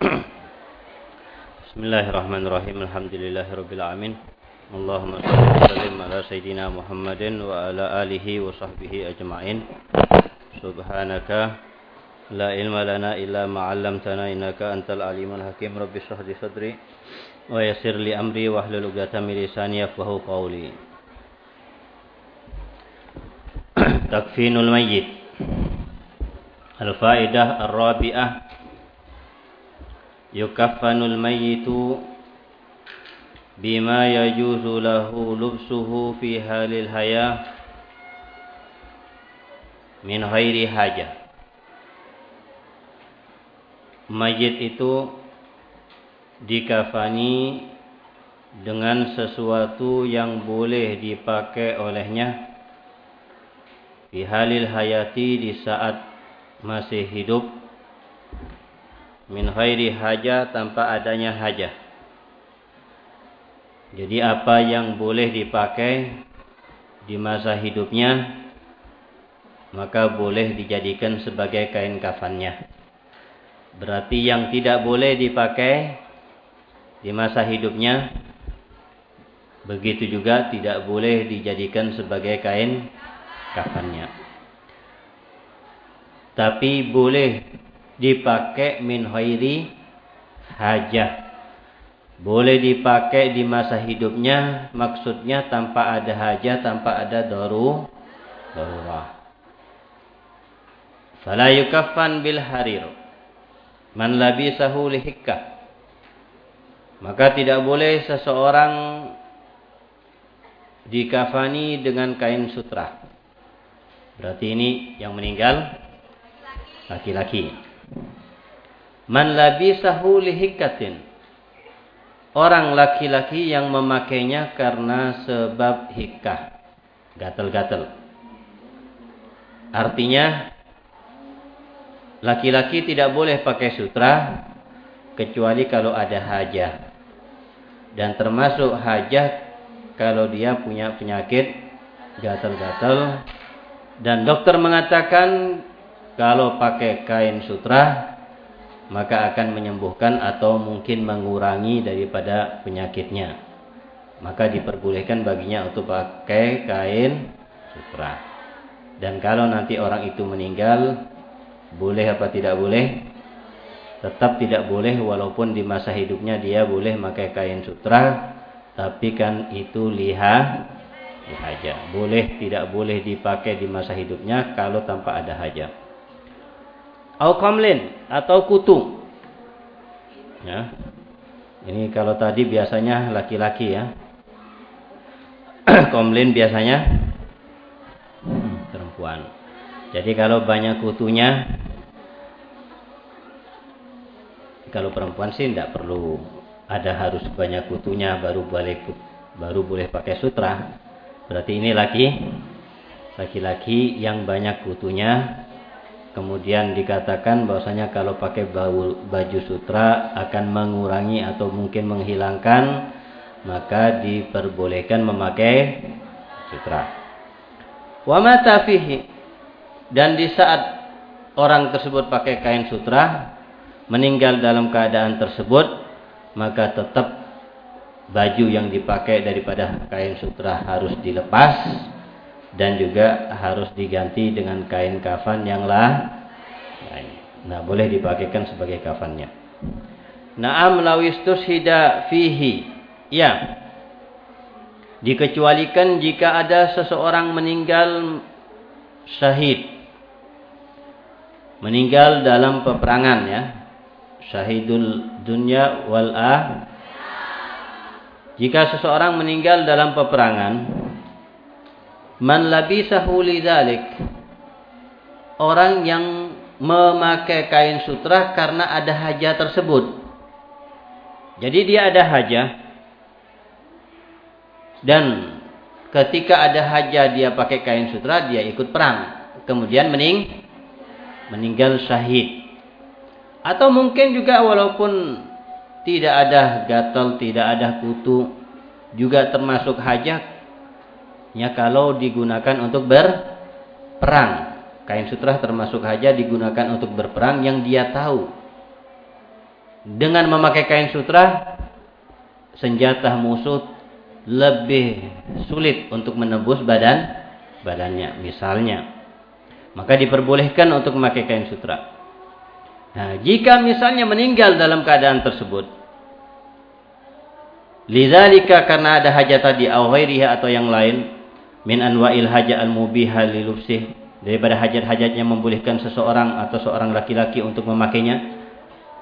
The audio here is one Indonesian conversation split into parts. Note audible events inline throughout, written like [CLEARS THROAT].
[CLEARS THROAT] Bismillahirrahmanirrahim. Alhamdulillahirabbil alamin. Allahumma shalli wa sallim ala sayidina Muhammadin wa ala alihi wa sahbihi ajma'in. Subhanaka la ilma lana illa ma 'allamtana innaka antal alimul hakim. Rabbi shrah li sadri wa yassir li amri wa hlul 'uqdatam min lisani yafqahu qawli. [CLEARS THROAT] Takfinul mayyit. Al-faidah ar-rabi'ah yukafanul mayyitu bima yajuzu lahu lubsuhu fi halil haya min ghairi haja mayit itu dikafani dengan sesuatu yang boleh dipakai olehnya di halil hayati di saat masih hidup min khairi haja tanpa adanya hajah. Jadi apa yang boleh dipakai di masa hidupnya maka boleh dijadikan sebagai kain kafannya. Berarti yang tidak boleh dipakai di masa hidupnya begitu juga tidak boleh dijadikan sebagai kain kafannya. Tapi boleh dipakai min khairi hajah. Boleh dipakai di masa hidupnya, maksudnya tanpa ada hajah, tanpa ada daru, darurah. Fala bil harir. Man labisahu lihikka. Maka tidak boleh seseorang dikafani dengan kain sutra. Berarti ini yang meninggal laki-laki. Man labisahu lihikatin. Orang laki-laki yang memakainya karena sebab hikah. Gatel-gatel. Artinya, laki-laki tidak boleh pakai sutra kecuali kalau ada hajah. Dan termasuk hajah kalau dia punya penyakit gatel-gatel. Dan dokter mengatakan kalau pakai kain sutra maka akan menyembuhkan atau mungkin mengurangi daripada penyakitnya. Maka diperbolehkan baginya untuk pakai kain sutra. Dan kalau nanti orang itu meninggal, boleh apa tidak boleh? Tetap tidak boleh walaupun di masa hidupnya dia boleh pakai kain sutra, tapi kan itu liha lihaja. Boleh tidak boleh dipakai di masa hidupnya kalau tanpa ada hajat au kamlin atau kutu. Ya. Ini kalau tadi biasanya laki-laki ya. [CLEARS THROAT] komlin biasanya perempuan. Jadi kalau banyak kutunya kalau perempuan sih tidak perlu ada harus banyak kutunya baru boleh baru boleh pakai sutra. Berarti ini laki laki-laki yang banyak kutunya Kemudian dikatakan bahwasanya kalau pakai baju sutra akan mengurangi atau mungkin menghilangkan maka diperbolehkan memakai sutra. Wa mata fihi dan di saat orang tersebut pakai kain sutra meninggal dalam keadaan tersebut maka tetap baju yang dipakai daripada kain sutra harus dilepas dan juga harus diganti dengan kain kafan yang lain. Nah, boleh dipakaikan sebagai kafannya. Naam lawistus hida fihi. Ya. Dikecualikan jika ada seseorang meninggal syahid. Meninggal dalam peperangan ya. Syahidul dunya wal ah. Jika seseorang meninggal dalam peperangan, Man labisahu lidzalik. Orang yang memakai kain sutra karena ada hajah tersebut. Jadi dia ada hajah. Dan ketika ada hajah dia pakai kain sutra, dia ikut perang. Kemudian mening meninggal syahid. Atau mungkin juga walaupun tidak ada gatal, tidak ada kutu, juga termasuk hajah ya kalau digunakan untuk berperang. Kain sutra termasuk haja digunakan untuk berperang yang dia tahu. dengan memakai kain sutra senjata musuh lebih sulit untuk menembus badan badannya misalnya maka diperbolehkan untuk memakai kain sutra nah jika misalnya meninggal dalam keadaan tersebut lidzalika karena ada hajat tadi atau yang lain min anwa'il haja al-mubiha lilubsih daripada hajat-hajat yang membolehkan seseorang atau seorang laki-laki untuk memakainya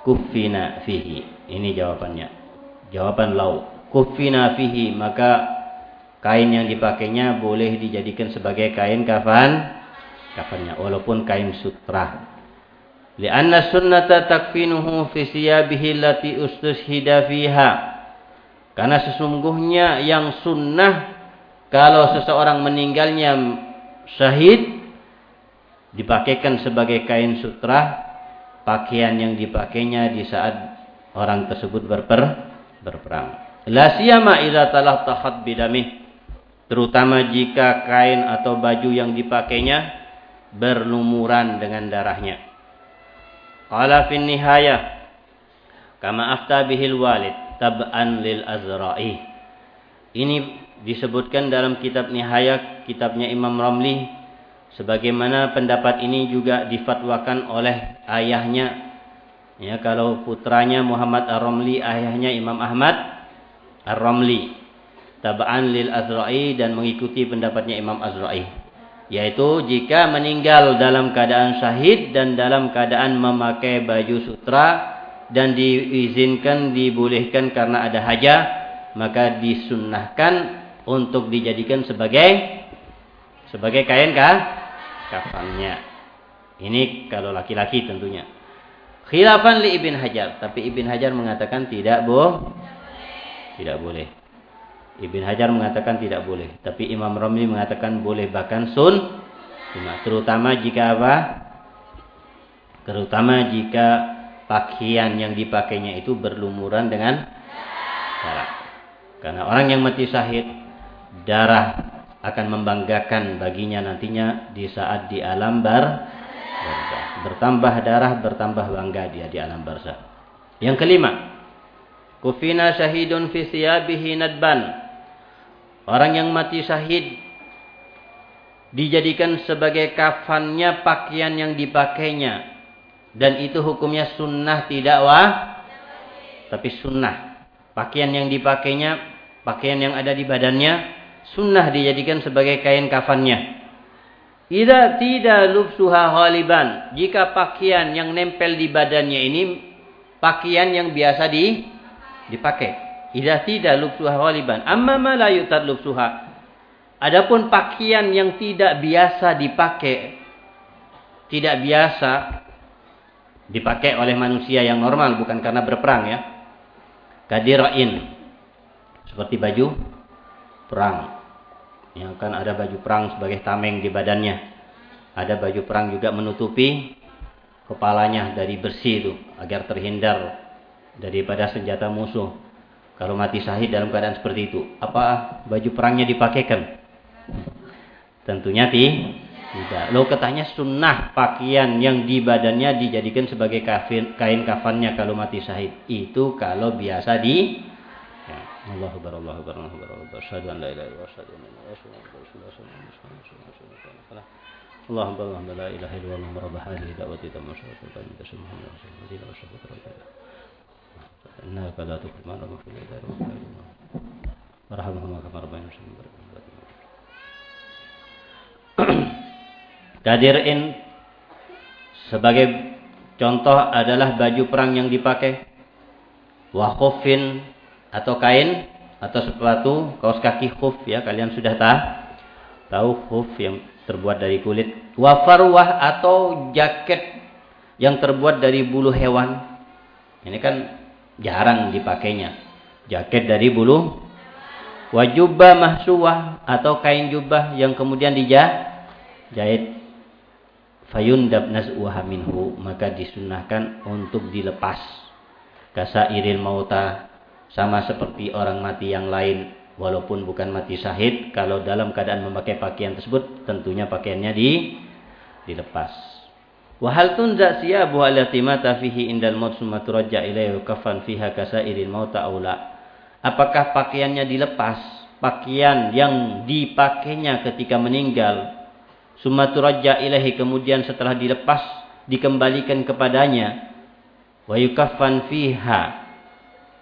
kufina fihi. Ini jawabannya. Jawaban lau. Kufina fihi. Maka kain yang dipakainya boleh dijadikan sebagai kain kafan. Kafannya. Walaupun kain sutra. Lianna sunnata takfinuhu fi siyabihi lati ustushida fiha. Karena sesungguhnya yang sunnah kalau seseorang meninggalnya syahid dipakaikan sebagai kain sutra pakaian yang dipakainya di saat orang tersebut berper, berperang. La siyama idza tahat bidamih. Terutama jika kain atau baju yang dipakainya berlumuran dengan darahnya. Qala fin nihayah kama afta bihil walid tab'an lil azra'i. Ini disebutkan dalam kitab Nihayah, kitabnya Imam Ramli Sebagaimana pendapat ini juga difatwakan oleh ayahnya. Ya, kalau putranya Muhammad Ar-Ramli, ayahnya Imam Ahmad Ar-Ramli. Taba'an lil Azra'i dan mengikuti pendapatnya Imam Azra'i. Yaitu jika meninggal dalam keadaan syahid dan dalam keadaan memakai baju sutra dan diizinkan, dibolehkan karena ada hajah, maka disunnahkan untuk dijadikan sebagai sebagai kain kah? kafannya. Ini kalau laki-laki tentunya. Khilafan li Ibn Hajar, tapi Ibn Hajar mengatakan tidak boh, tidak boleh. Ibn Hajar mengatakan tidak boleh, tapi Imam Romli mengatakan boleh bahkan sun, terutama jika apa? Terutama jika pakaian yang dipakainya itu berlumuran dengan darah. Karena orang yang mati syahid darah akan membanggakan baginya nantinya di saat di alam bar bertambah darah bertambah bangga dia di alam barzah. Yang kelima, kufina syahidun fi siyabihi nadban. Orang yang mati syahid dijadikan sebagai kafannya pakaian yang dipakainya dan itu hukumnya sunnah tidak wah tapi sunnah pakaian yang dipakainya pakaian yang ada di badannya sunnah dijadikan sebagai kain kafannya. Ida tidak lubsuha haliban. Jika pakaian yang nempel di badannya ini pakaian yang biasa di dipakai. Ida tidak lubsuha haliban. Amma ma la yutad lubsuha. Adapun pakaian yang tidak biasa dipakai, tidak biasa dipakai oleh manusia yang normal, bukan karena berperang ya. Kadirain, seperti baju perang yang kan ada baju perang sebagai tameng di badannya. Ada baju perang juga menutupi kepalanya dari bersih itu agar terhindar daripada senjata musuh. Kalau mati syahid dalam keadaan seperti itu, apa baju perangnya dipakaikan? Tentunya tidak. Lo katanya sunnah pakaian yang di badannya dijadikan sebagai kain kafannya kalau mati syahid. Itu kalau biasa di الله أكبر الله أكبر الله أكبر الله أكبر أشهد أن لا إله إلا الله أشهد أن محمدا رسول الله صلى الله عليه وسلم اللهم اللهم لا إله إلا الله رب هذه دعوة تم وسلم من تسمى محمد رسول الله دين وشفقة ربك إنك لا تكفر ما لم يكن إلا ورحمهما كما ربنا وسلم Kadirin sebagai contoh adalah baju perang yang dipakai. Wakufin atau kain atau sepatu kaos kaki khuf ya. Kalian sudah tahu? Tahu khuf yang terbuat dari kulit. Wafarwah atau jaket yang terbuat dari bulu hewan. Ini kan jarang dipakainya. Jaket dari bulu. Wajubah mahsuwah atau kain jubah yang kemudian dijahit fayundab naz'uha minhu. Maka disunahkan untuk dilepas. Kasa iril mauta sama seperti orang mati yang lain walaupun bukan mati syahid kalau dalam keadaan memakai pakaian tersebut tentunya pakaiannya di dilepas Wa hal tunza siyabu allati mata fihi indal maut summa turajja ilaihi kafan fiha kasairil mauta aula. Apakah pakaiannya dilepas? Pakaian yang dipakainya ketika meninggal summa turajja ilaihi kemudian setelah dilepas dikembalikan kepadanya wa yukaffan fiha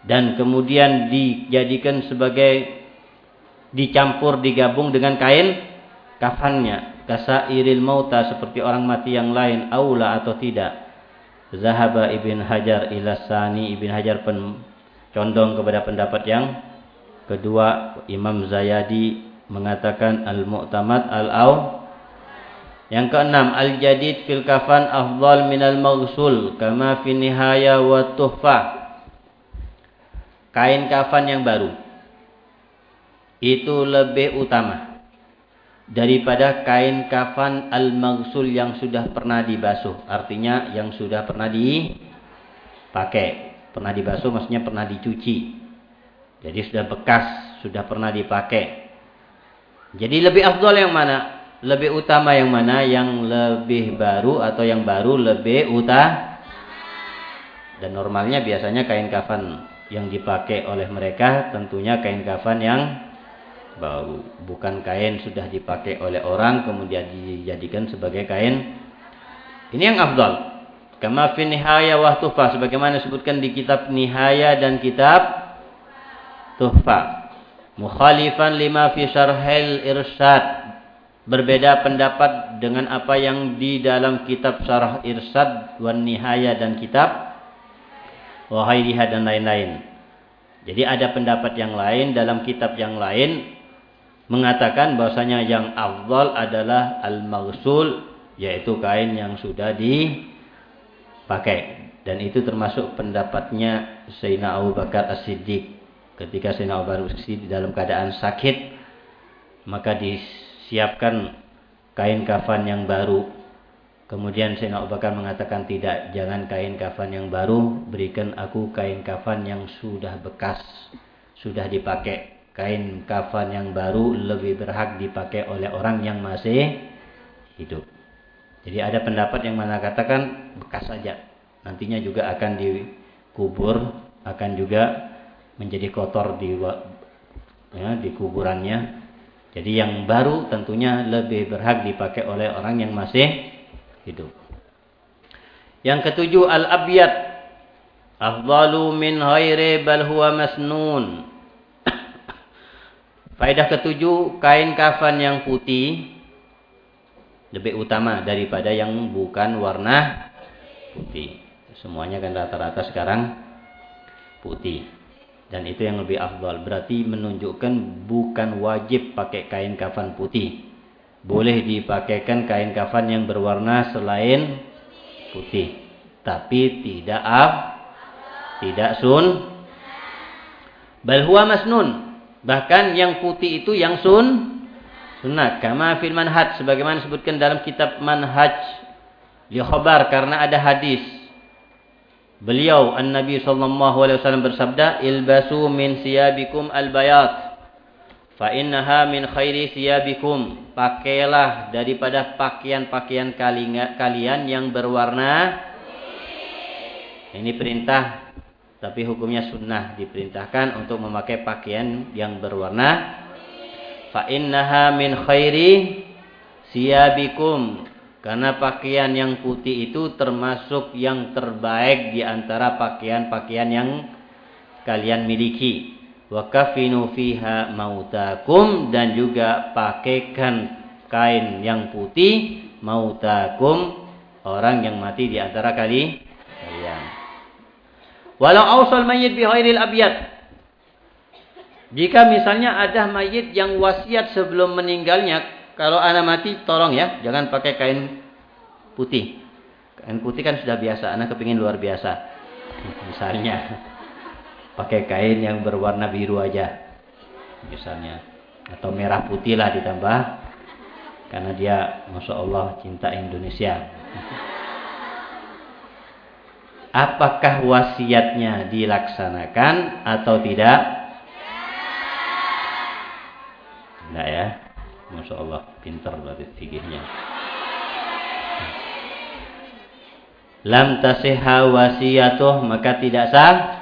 dan kemudian dijadikan sebagai dicampur digabung dengan kain kafannya. Kasairil mauta seperti orang mati yang lain aula atau tidak. Zahaba Ibn Hajar ila Sani Ibn Hajar pen, condong kepada pendapat yang kedua. Imam Zayadi mengatakan al-mu'tamad al-au yang keenam al-jadid fil kafan afdal minal maghsul kama fi nihaya wa tuhfah kain kafan yang baru itu lebih utama daripada kain kafan al-maghsul yang sudah pernah dibasuh. Artinya yang sudah pernah dipakai. Pernah dibasuh maksudnya pernah dicuci. Jadi sudah bekas, sudah pernah dipakai. Jadi lebih afdol yang mana? Lebih utama yang mana? Yang lebih baru atau yang baru lebih utama? Dan normalnya biasanya kain kafan yang dipakai oleh mereka tentunya kain kafan yang baru bukan kain sudah dipakai oleh orang kemudian dijadikan sebagai kain. Ini yang afdal. Kama fi nihaya wa tuhfa. Sebagaimana disebutkan di kitab nihaya dan kitab tuhfa. Mukhalifan lima fi syarhil irsyad berbeda pendapat dengan apa yang di dalam kitab syarah irsyad wan nihaya dan kitab wahairiha dan lain-lain. Jadi ada pendapat yang lain dalam kitab yang lain mengatakan bahwasanya yang afdal adalah al-maghsul yaitu kain yang sudah dipakai. Dan itu termasuk pendapatnya Sayyidina Abu Bakar As-Siddiq. Ketika Sayyidina Abu Bakar As-Siddiq dalam keadaan sakit maka disiapkan kain kafan yang baru kemudian Sayyidina Abu Bakar mengatakan tidak jangan kain kafan yang baru berikan aku kain kafan yang sudah bekas sudah dipakai kain kafan yang baru lebih berhak dipakai oleh orang yang masih hidup. Jadi ada pendapat yang mana katakan bekas saja. Nantinya juga akan dikubur, akan juga menjadi kotor di ya, di kuburannya. Jadi yang baru tentunya lebih berhak dipakai oleh orang yang masih hidup. Yang ketujuh al-abyad afdalu min ghairi bal huwa masnun [COUGHS] Faedah ketujuh, kain kafan yang putih lebih utama daripada yang bukan warna putih. Semuanya kan rata-rata sekarang putih. Dan itu yang lebih afdal. Berarti menunjukkan bukan wajib pakai kain kafan putih. Boleh dipakaikan kain kafan yang berwarna selain putih. Tapi tidak af, tidak sun. Bal huwa masnun. Bahkan yang putih itu yang sun sunat. Kama fil manhaj sebagaimana disebutkan dalam kitab manhaj li khabar karena ada hadis. Beliau An-Nabi sallallahu alaihi wasallam bersabda, "Ilbasu min siyabikum al-bayat fa innaha min khairi siyabikum." Pakailah daripada pakaian-pakaian kalian yang berwarna ini perintah tapi hukumnya sunnah diperintahkan untuk memakai pakaian yang berwarna. Fa innaha min khairi siyabikum karena pakaian yang putih itu termasuk yang terbaik di antara pakaian-pakaian yang kalian miliki wa kafinu fiha mautakum dan juga pakaikan kain yang putih mautakum orang yang mati di antara kali kalian Walau ausal mayit bi. Jika misalnya ada mayit yang wasiat sebelum meninggalnya, kalau anak mati tolong ya, jangan pakai kain putih. Kain putih kan sudah biasa, anak kepingin luar biasa. [LAUGHS] Misalnya pakai kain yang berwarna biru aja. Misalnya atau merah putih lah ditambah karena dia masya Allah cinta Indonesia [LAUGHS] apakah wasiatnya dilaksanakan atau tidak? Tidak ya. Masya Allah, pintar berarti fikihnya. lam tasihha wasiyatuh maka tidak sah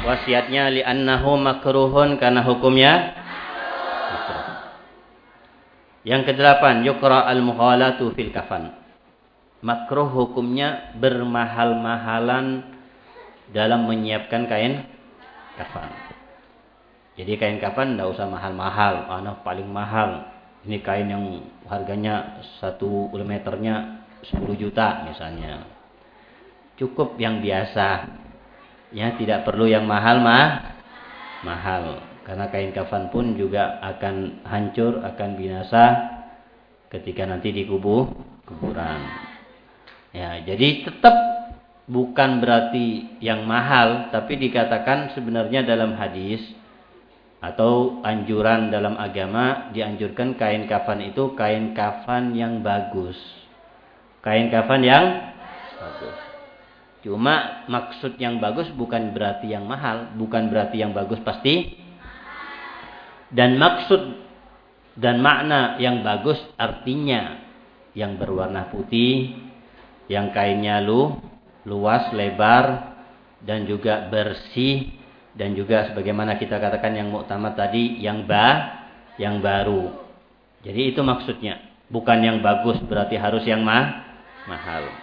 wasiatnya li'annahu makruhun karena hukumnya Yang kedelapan, yukra al-mukhalatu fil kafan. Makruh hukumnya bermahal-mahalan dalam menyiapkan kain kafan. Jadi kain kafan tidak usah mahal-mahal, mana paling mahal. Ini kain yang harganya satu meternya 10 juta misalnya. Cukup yang biasa. Ya, tidak perlu yang mahal mah mahal. Karena kain kafan pun juga akan hancur, akan binasa ketika nanti dikubur kuburan. Ya, jadi tetap bukan berarti yang mahal, tapi dikatakan sebenarnya dalam hadis atau anjuran dalam agama dianjurkan kain kafan itu kain kafan yang bagus. Kain kafan yang bagus. Cuma maksud yang bagus bukan berarti yang mahal, bukan berarti yang bagus pasti dan maksud dan makna yang bagus artinya yang berwarna putih, yang kainnya lu, luas, lebar, dan juga bersih, dan juga sebagaimana kita katakan yang muktamad tadi, yang ba, yang baru. Jadi itu maksudnya. Bukan yang bagus berarti harus yang mah, mahal.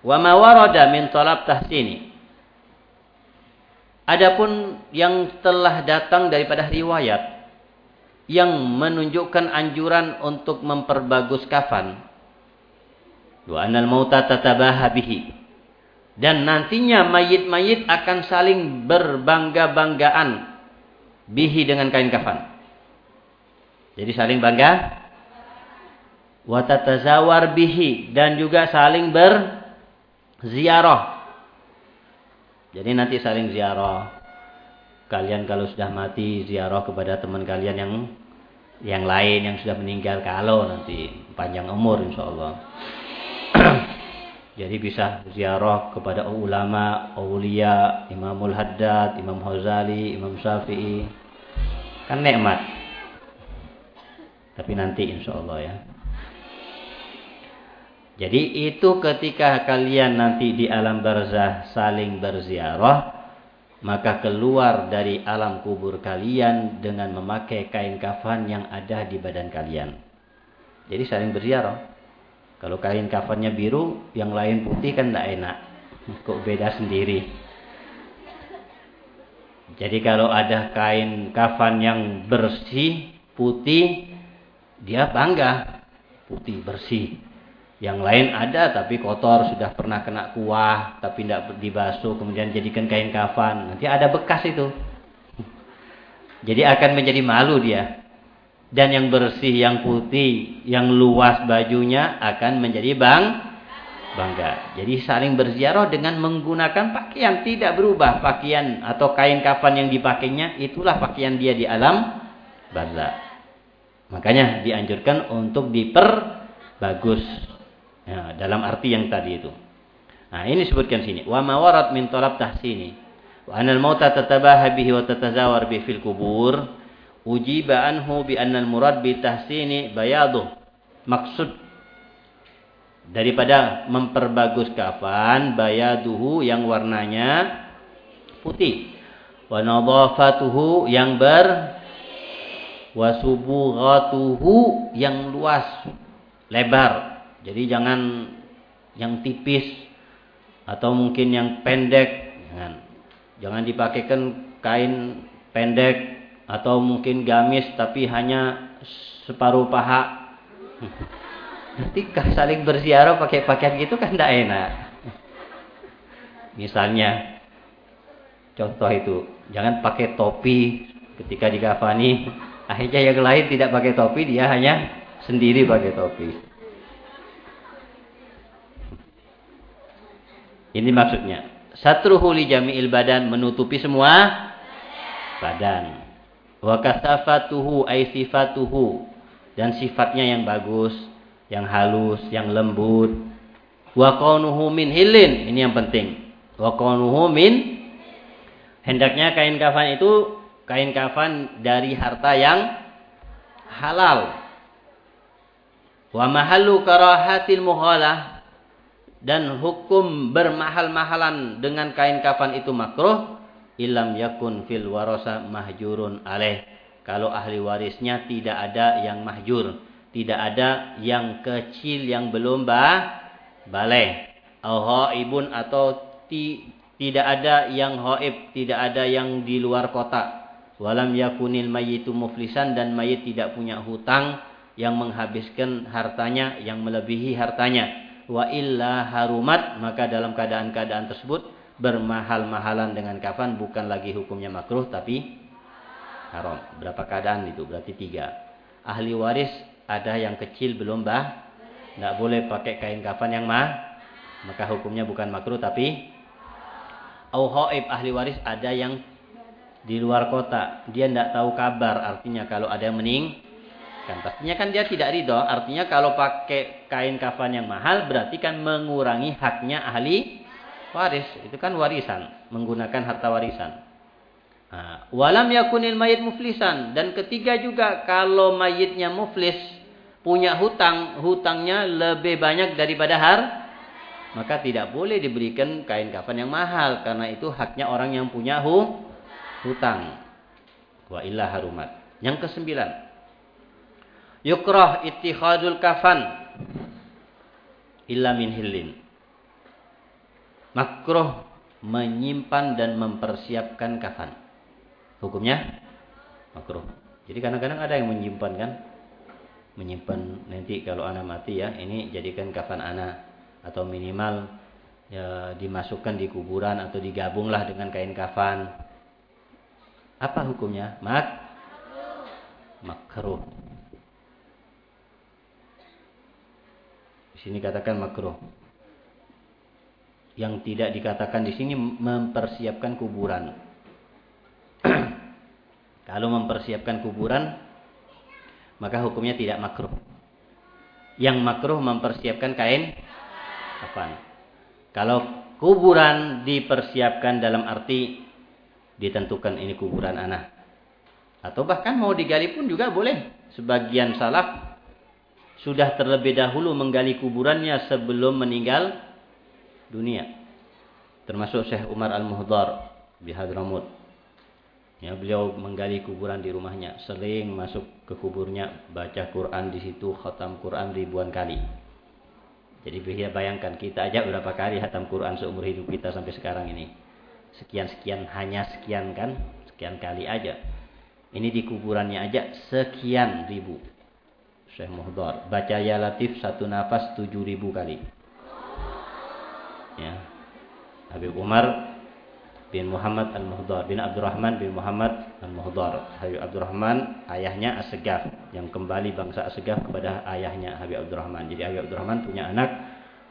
Wa ma warada min talab tahsini. Adapun yang telah datang daripada riwayat yang menunjukkan anjuran untuk memperbagus kafan. Wa anal mauta tatabaha bihi. Dan nantinya mayit-mayit akan saling berbangga-banggaan bihi dengan kain kafan. Jadi saling bangga wa tatazawar bihi dan juga saling berziarah. Jadi nanti saling ziarah. Kalian kalau sudah mati ziarah kepada teman kalian yang yang lain yang sudah meninggal kalau nanti panjang umur insya Allah. [CLEARS THROAT] Jadi bisa ziarah kepada ulama, aulia, Imamul Haddad, Imam Ghazali, Imam Syafi'i. Kan nikmat. Tapi nanti insya Allah ya. Jadi itu ketika kalian nanti di alam barzah saling berziarah, maka keluar dari alam kubur kalian dengan memakai kain kafan yang ada di badan kalian. Jadi saling berziarah. Kalau kain kafannya biru, yang lain putih kan tidak enak. [LAUGHS] Kok beda sendiri. Jadi kalau ada kain kafan yang bersih, putih, dia bangga. Putih, bersih. Yang lain ada tapi kotor, sudah pernah kena kuah, tapi tidak dibasuh, kemudian jadikan kain kafan. Nanti ada bekas itu. [LAUGHS] Jadi akan menjadi malu dia. Dan yang bersih, yang putih, yang luas bajunya akan menjadi bang bangga. Jadi saling berziarah dengan menggunakan pakaian tidak berubah. Pakaian atau kain kafan yang dipakainya itulah pakaian dia di alam barzah. Makanya dianjurkan untuk diperbagus Ya, dalam arti yang tadi itu. Nah, ini sebutkan sini. Wa ma warad min talab tahsini. Wa anal mauta tatabaha bihi wa tatazawar bi fil kubur. Ujiba anhu bi anal murad bi tahsini bayaduh. Maksud daripada memperbagus kafan bayaduhu yang warnanya putih. Wa nadhafatuhu yang ber wa subughatuhu yang luas lebar jadi jangan yang tipis atau mungkin yang pendek, jangan. Jangan dipakaikan kain pendek atau mungkin gamis tapi hanya separuh paha. [LAUGHS] Nanti saling berziarah pakai pakaian gitu kan tidak enak. Misalnya contoh itu, jangan pakai topi ketika dikafani. Akhirnya yang lain tidak pakai topi, dia hanya sendiri pakai topi. Ini maksudnya. Satruhu li jami'il badan menutupi semua badan. Wa kasafatuhu ay sifatuhu dan sifatnya yang bagus, yang halus, yang lembut. Wa kaunuhu min hilin, ini yang penting. Wa kaunuhu min hendaknya kain kafan itu kain kafan dari harta yang halal. Wa mahallu karahatil muhalah dan hukum bermahal-mahalan dengan kain kafan itu makruh ilam yakun fil warasa mahjurun alaih. Kalau ahli warisnya tidak ada yang mahjur tidak ada yang kecil yang belum bah balai au ibun atau ti, tidak ada yang haib tidak ada yang di luar kota walam yakunil mayitu muflisan dan mayit tidak punya hutang yang menghabiskan hartanya yang melebihi hartanya wa illa harumat maka dalam keadaan-keadaan tersebut bermahal-mahalan dengan kafan bukan lagi hukumnya makruh tapi haram. Berapa keadaan itu? Berarti tiga. Ahli waris ada yang kecil belum bah, tidak boleh pakai kain kafan yang mah, maka hukumnya bukan makruh tapi au ahli waris ada yang di luar kota dia tidak tahu kabar artinya kalau ada yang mening Pastinya kan dia tidak ridho. Artinya kalau pakai kain kafan yang mahal berarti kan mengurangi haknya ahli waris. Itu kan warisan, menggunakan harta warisan. Walam yakunil mayit muflisan dan ketiga juga kalau mayitnya muflis punya hutang, hutangnya lebih banyak daripada har maka tidak boleh diberikan kain kafan yang mahal karena itu haknya orang yang punya hu, hutang. Wa illa harumat. Yang kesembilan, Yukrah ittikhadul kafan illa min hillin. Makruh menyimpan dan mempersiapkan kafan. Hukumnya makruh. Jadi kadang-kadang ada yang menyimpan kan? Menyimpan nanti kalau anak mati ya, ini jadikan kafan anak atau minimal ya dimasukkan di kuburan atau digabunglah dengan kain kafan. Apa hukumnya? Mak makruh. Sini katakan makruh. Yang tidak dikatakan di sini mempersiapkan kuburan. [CLEARS THROAT] Kalau mempersiapkan kuburan, maka hukumnya tidak makruh. Yang makruh mempersiapkan kain kafan. Kalau kuburan dipersiapkan dalam arti ditentukan ini kuburan anak. Atau bahkan mau digali pun juga boleh. Sebagian salaf sudah terlebih dahulu menggali kuburannya sebelum meninggal dunia. Termasuk Syekh Umar Al-Muhdar di Hadramut. Ya, beliau menggali kuburan di rumahnya, sering masuk ke kuburnya, baca Quran di situ, khatam Quran ribuan kali. Jadi bisa bayangkan kita aja berapa kali khatam Quran seumur hidup kita sampai sekarang ini. Sekian-sekian hanya sekian kan, sekian kali aja. Ini di kuburannya aja sekian ribu. Syekh Muhdar. Baca ya latif satu nafas tujuh ribu kali. Ya. Habib Umar bin Muhammad Al-Muhdar bin Abdurrahman bin Muhammad Al-Muhdar. Habib Abdurrahman ayahnya Asegaf yang kembali bangsa Asegaf kepada ayahnya Habib Abdurrahman. Jadi Habib Abdurrahman punya anak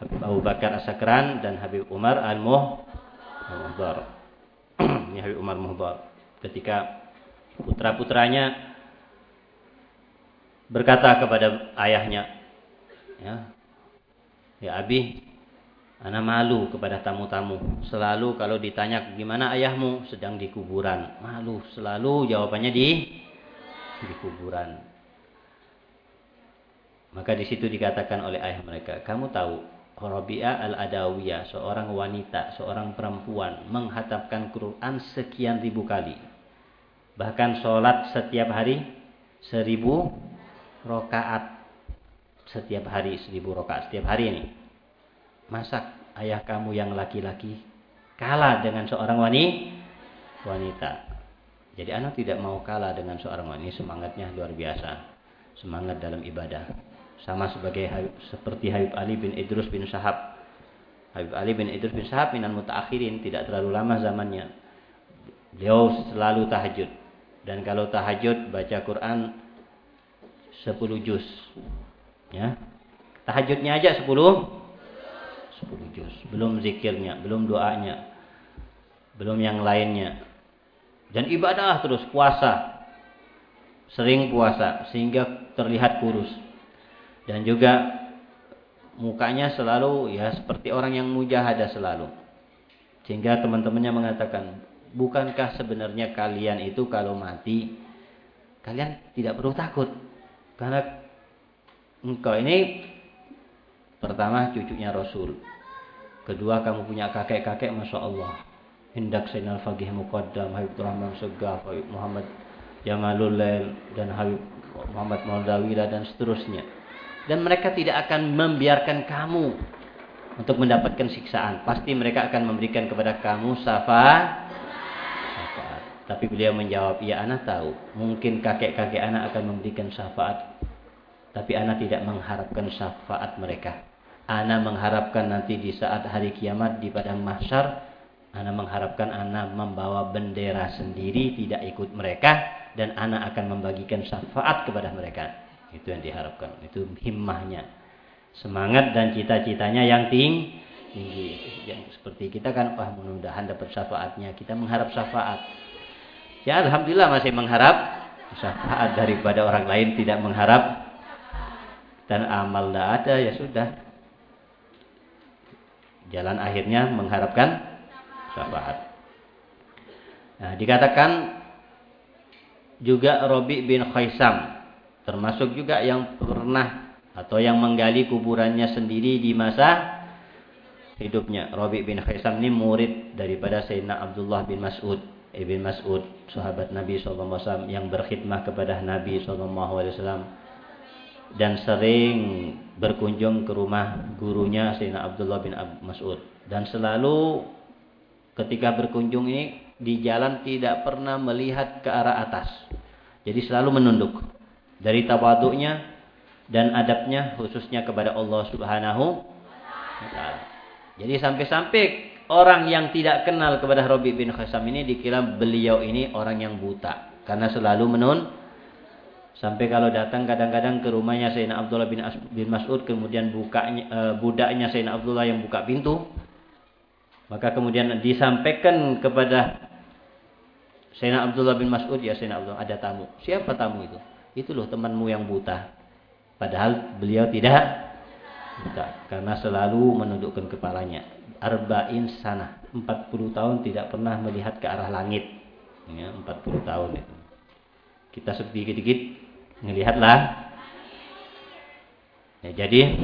Habib Abu Bakar Asakran dan Habib Umar Al-Muhdar. [CLEARS THROAT] Ini Habib Umar Muhdar. Ketika putra-putranya berkata kepada ayahnya, ya, ya Abi, anak malu kepada tamu-tamu. Selalu kalau ditanya gimana ayahmu sedang di kuburan, malu. Selalu jawabannya di di kuburan. Maka di situ dikatakan oleh ayah mereka, kamu tahu Rabi'ah al-Adawiyah, seorang wanita, seorang perempuan menghatapkan Quran sekian ribu kali. Bahkan sholat setiap hari seribu rokaat setiap hari seribu rokaat setiap hari ini. Masak ayah kamu yang laki-laki kalah dengan seorang wanita. Jadi anak tidak mau kalah dengan seorang wanita. Semangatnya luar biasa. Semangat dalam ibadah. Sama sebagai seperti Habib Ali bin Idrus bin Sahab. Habib Ali bin Idrus bin Sahab minan mutaakhirin tidak terlalu lama zamannya. Beliau selalu tahajud. Dan kalau tahajud baca Quran 10 juz. Ya. Tahajudnya aja 10 10 juz. Belum zikirnya, belum doanya. Belum yang lainnya. Dan ibadah terus puasa. Sering puasa sehingga terlihat kurus. Dan juga mukanya selalu ya seperti orang yang mujahadah selalu. Sehingga teman-temannya mengatakan, bukankah sebenarnya kalian itu kalau mati kalian tidak perlu takut karena engkau ini pertama cucunya Rasul. Kedua kamu punya kakek-kakek Masya Allah. Hindak Sayyidina Fagih Muqaddam, Habib Rahman Segaf, Habib Muhammad Jamalul dan Habib Muhammad Maudawila dan seterusnya. Dan mereka tidak akan membiarkan kamu untuk mendapatkan siksaan. Pasti mereka akan memberikan kepada kamu syafaat. Tapi beliau menjawab, ya anak tahu. Mungkin kakek-kakek anak akan memberikan syafaat. Tapi anak tidak mengharapkan syafaat mereka. Anak mengharapkan nanti di saat hari kiamat di padang mahsyar. Anak mengharapkan anak membawa bendera sendiri, tidak ikut mereka. Dan anak akan membagikan syafaat kepada mereka. Itu yang diharapkan. Itu himmahnya. Semangat dan cita-citanya yang tinggi. Yang seperti kita kan, wah mudah-mudahan dapat syafaatnya. Kita mengharap syafaat. Ya Alhamdulillah masih mengharap syafaat daripada orang lain tidak mengharap dan amal tidak ada ya sudah. Jalan akhirnya mengharapkan syafaat. Nah, dikatakan juga Robi bin Khaisam termasuk juga yang pernah atau yang menggali kuburannya sendiri di masa hidupnya. Robi bin Khaisam ini murid daripada Sayyidina Abdullah bin Mas'ud Ibn Mas'ud, sahabat Nabi SAW yang berkhidmah kepada Nabi SAW dan sering berkunjung ke rumah gurunya Sayyidina Abdullah bin Mas'ud dan selalu ketika berkunjung ini di jalan tidak pernah melihat ke arah atas. Jadi selalu menunduk. Dari tawaduknya dan adabnya khususnya kepada Allah Subhanahu wa taala. Jadi sampai-sampai orang yang tidak kenal kepada Robi bin Khasam ini dikira beliau ini orang yang buta karena selalu menun sampai kalau datang kadang-kadang ke rumahnya Sayyidina Abdullah bin, bin Mas'ud kemudian bukanya e, budaknya Sayyidina Abdullah yang buka pintu. Maka kemudian disampaikan kepada Sayyidina Abdullah bin Mas'ud ya Sayyidina Abdullah ada tamu. Siapa tamu itu? Itu loh temanmu yang buta. Padahal beliau tidak buta karena selalu menundukkan kepalanya. Arba'in sana. 40 tahun tidak pernah melihat ke arah langit. Ya 40 tahun itu. Kita sedikit-sedikit melihatlah ya, jadi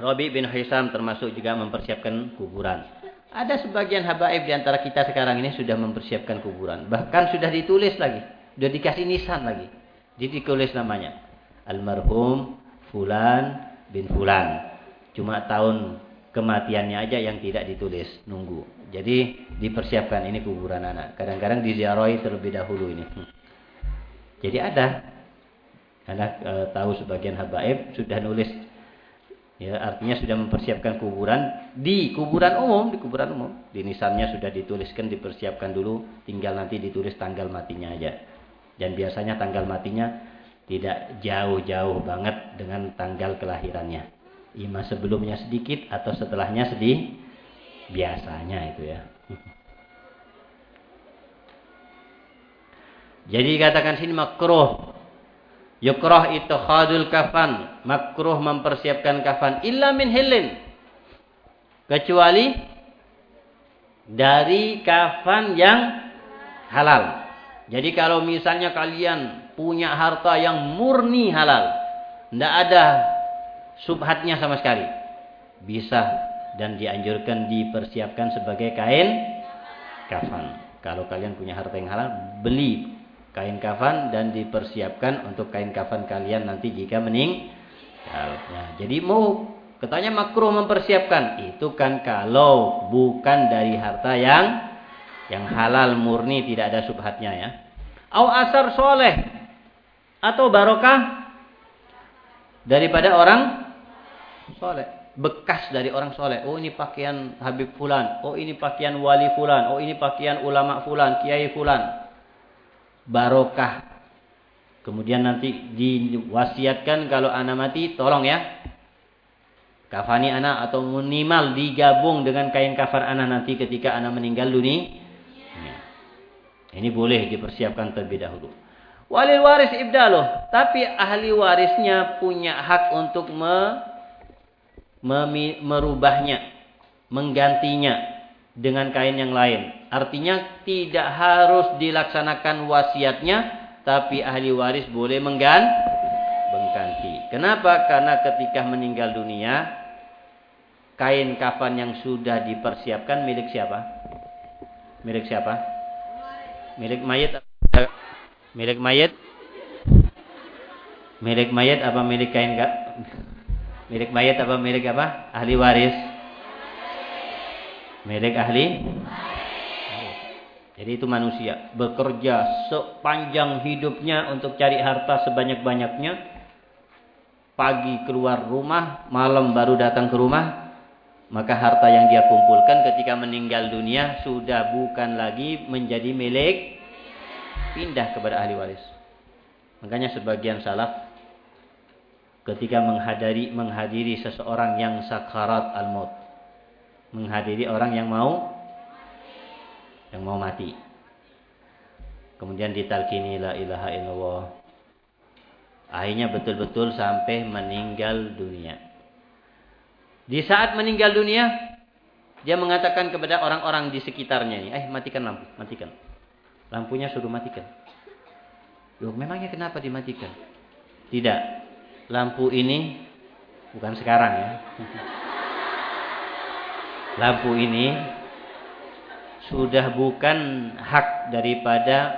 Robi bin Hisam termasuk juga mempersiapkan kuburan. Ada sebagian habaib di antara kita sekarang ini sudah mempersiapkan kuburan. Bahkan sudah ditulis lagi. Sudah dikasih nisan lagi. Jadi ditulis namanya. Almarhum fulan bin fulan. Cuma tahun kematiannya aja yang tidak ditulis. Nunggu. Jadi dipersiapkan ini kuburan anak. Kadang-kadang diziarahi terlebih dahulu ini. Jadi ada anak e, tahu sebagian habaib sudah nulis ya artinya sudah mempersiapkan kuburan di kuburan umum di kuburan umum di nisannya sudah dituliskan dipersiapkan dulu tinggal nanti ditulis tanggal matinya aja dan biasanya tanggal matinya tidak jauh-jauh banget dengan tanggal kelahirannya Ima sebelumnya sedikit atau setelahnya sedih biasanya itu ya. [LAUGHS] Jadi katakan sini makruh. Yukroh itu khadul kafan. Makruh mempersiapkan kafan. Illa min hilin. Kecuali dari kafan yang halal. Jadi kalau misalnya kalian punya harta yang murni halal. Tidak ada subhatnya sama sekali. Bisa dan dianjurkan dipersiapkan sebagai kain kafan. Kalau kalian punya harta yang halal, beli kain kafan dan dipersiapkan untuk kain kafan kalian nanti jika mening. Nah, jadi mau katanya makruh mempersiapkan itu kan kalau bukan dari harta yang yang halal murni tidak ada subhatnya ya. Au asar soleh atau barokah daripada orang soleh. Bekas dari orang soleh. Oh ini pakaian Habib Fulan. Oh ini pakaian wali Fulan. Oh ini pakaian ulama Fulan. Kiai Fulan. Barokah. Kemudian nanti diwasiatkan kalau anak mati tolong ya. Kafani anak atau minimal digabung dengan kain kafan anak nanti ketika anak meninggal dunia. Ini boleh dipersiapkan terlebih dahulu. Wali waris ibdaloh. Tapi ahli warisnya punya hak untuk me merubahnya, menggantinya dengan kain yang lain. Artinya tidak harus dilaksanakan wasiatnya, tapi ahli waris boleh menggan mengganti. Kenapa? Karena ketika meninggal dunia, kain kafan yang sudah dipersiapkan milik siapa? Milik siapa? Milik mayat milik mayat milik mayat apa milik kain enggak? Milik mayat apa milik apa? Ahli waris. Milik ahli jadi itu manusia bekerja sepanjang hidupnya untuk cari harta sebanyak-banyaknya. Pagi keluar rumah, malam baru datang ke rumah. Maka harta yang dia kumpulkan ketika meninggal dunia sudah bukan lagi menjadi milik pindah kepada ahli waris. Makanya sebagian salaf ketika menghadiri menghadiri seseorang yang sakarat al-maut menghadiri orang yang mau yang mau mati. Kemudian ditalkini la ilaha illallah. Akhirnya betul-betul sampai meninggal dunia. Di saat meninggal dunia, dia mengatakan kepada orang-orang di sekitarnya ini, eh matikan lampu, matikan. Lampunya suruh matikan. Loh, memangnya kenapa dimatikan? Tidak. Lampu ini bukan sekarang ya. [LAUGHS] Lampu ini sudah bukan hak daripada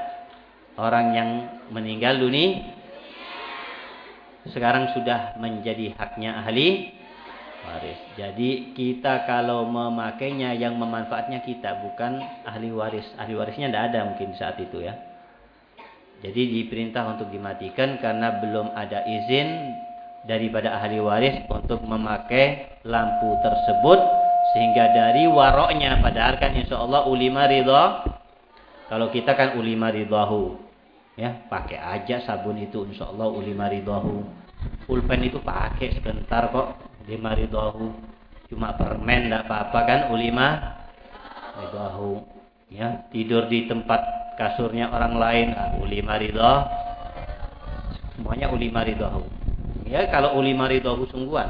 orang yang meninggal dunia sekarang sudah menjadi haknya ahli waris. Jadi kita kalau memakainya yang memanfaatnya kita bukan ahli waris. Ahli warisnya tidak ada mungkin saat itu ya. Jadi diperintah untuk dimatikan karena belum ada izin daripada ahli waris untuk memakai lampu tersebut sehingga dari waroknya padahal kan insya Allah ulima ridho. Kalau kita kan ulima ridhahu. Ya, pakai aja sabun itu insya Allah ulima ridhahu. Pulpen itu pakai sebentar kok ulima ridhahu. Cuma permen tidak apa-apa kan ulima ridhahu. Ya, tidur di tempat kasurnya orang lain ah, ulima. Semuanya ulima ridhahu. Ya, kalau ulima ridhahu sungguhan.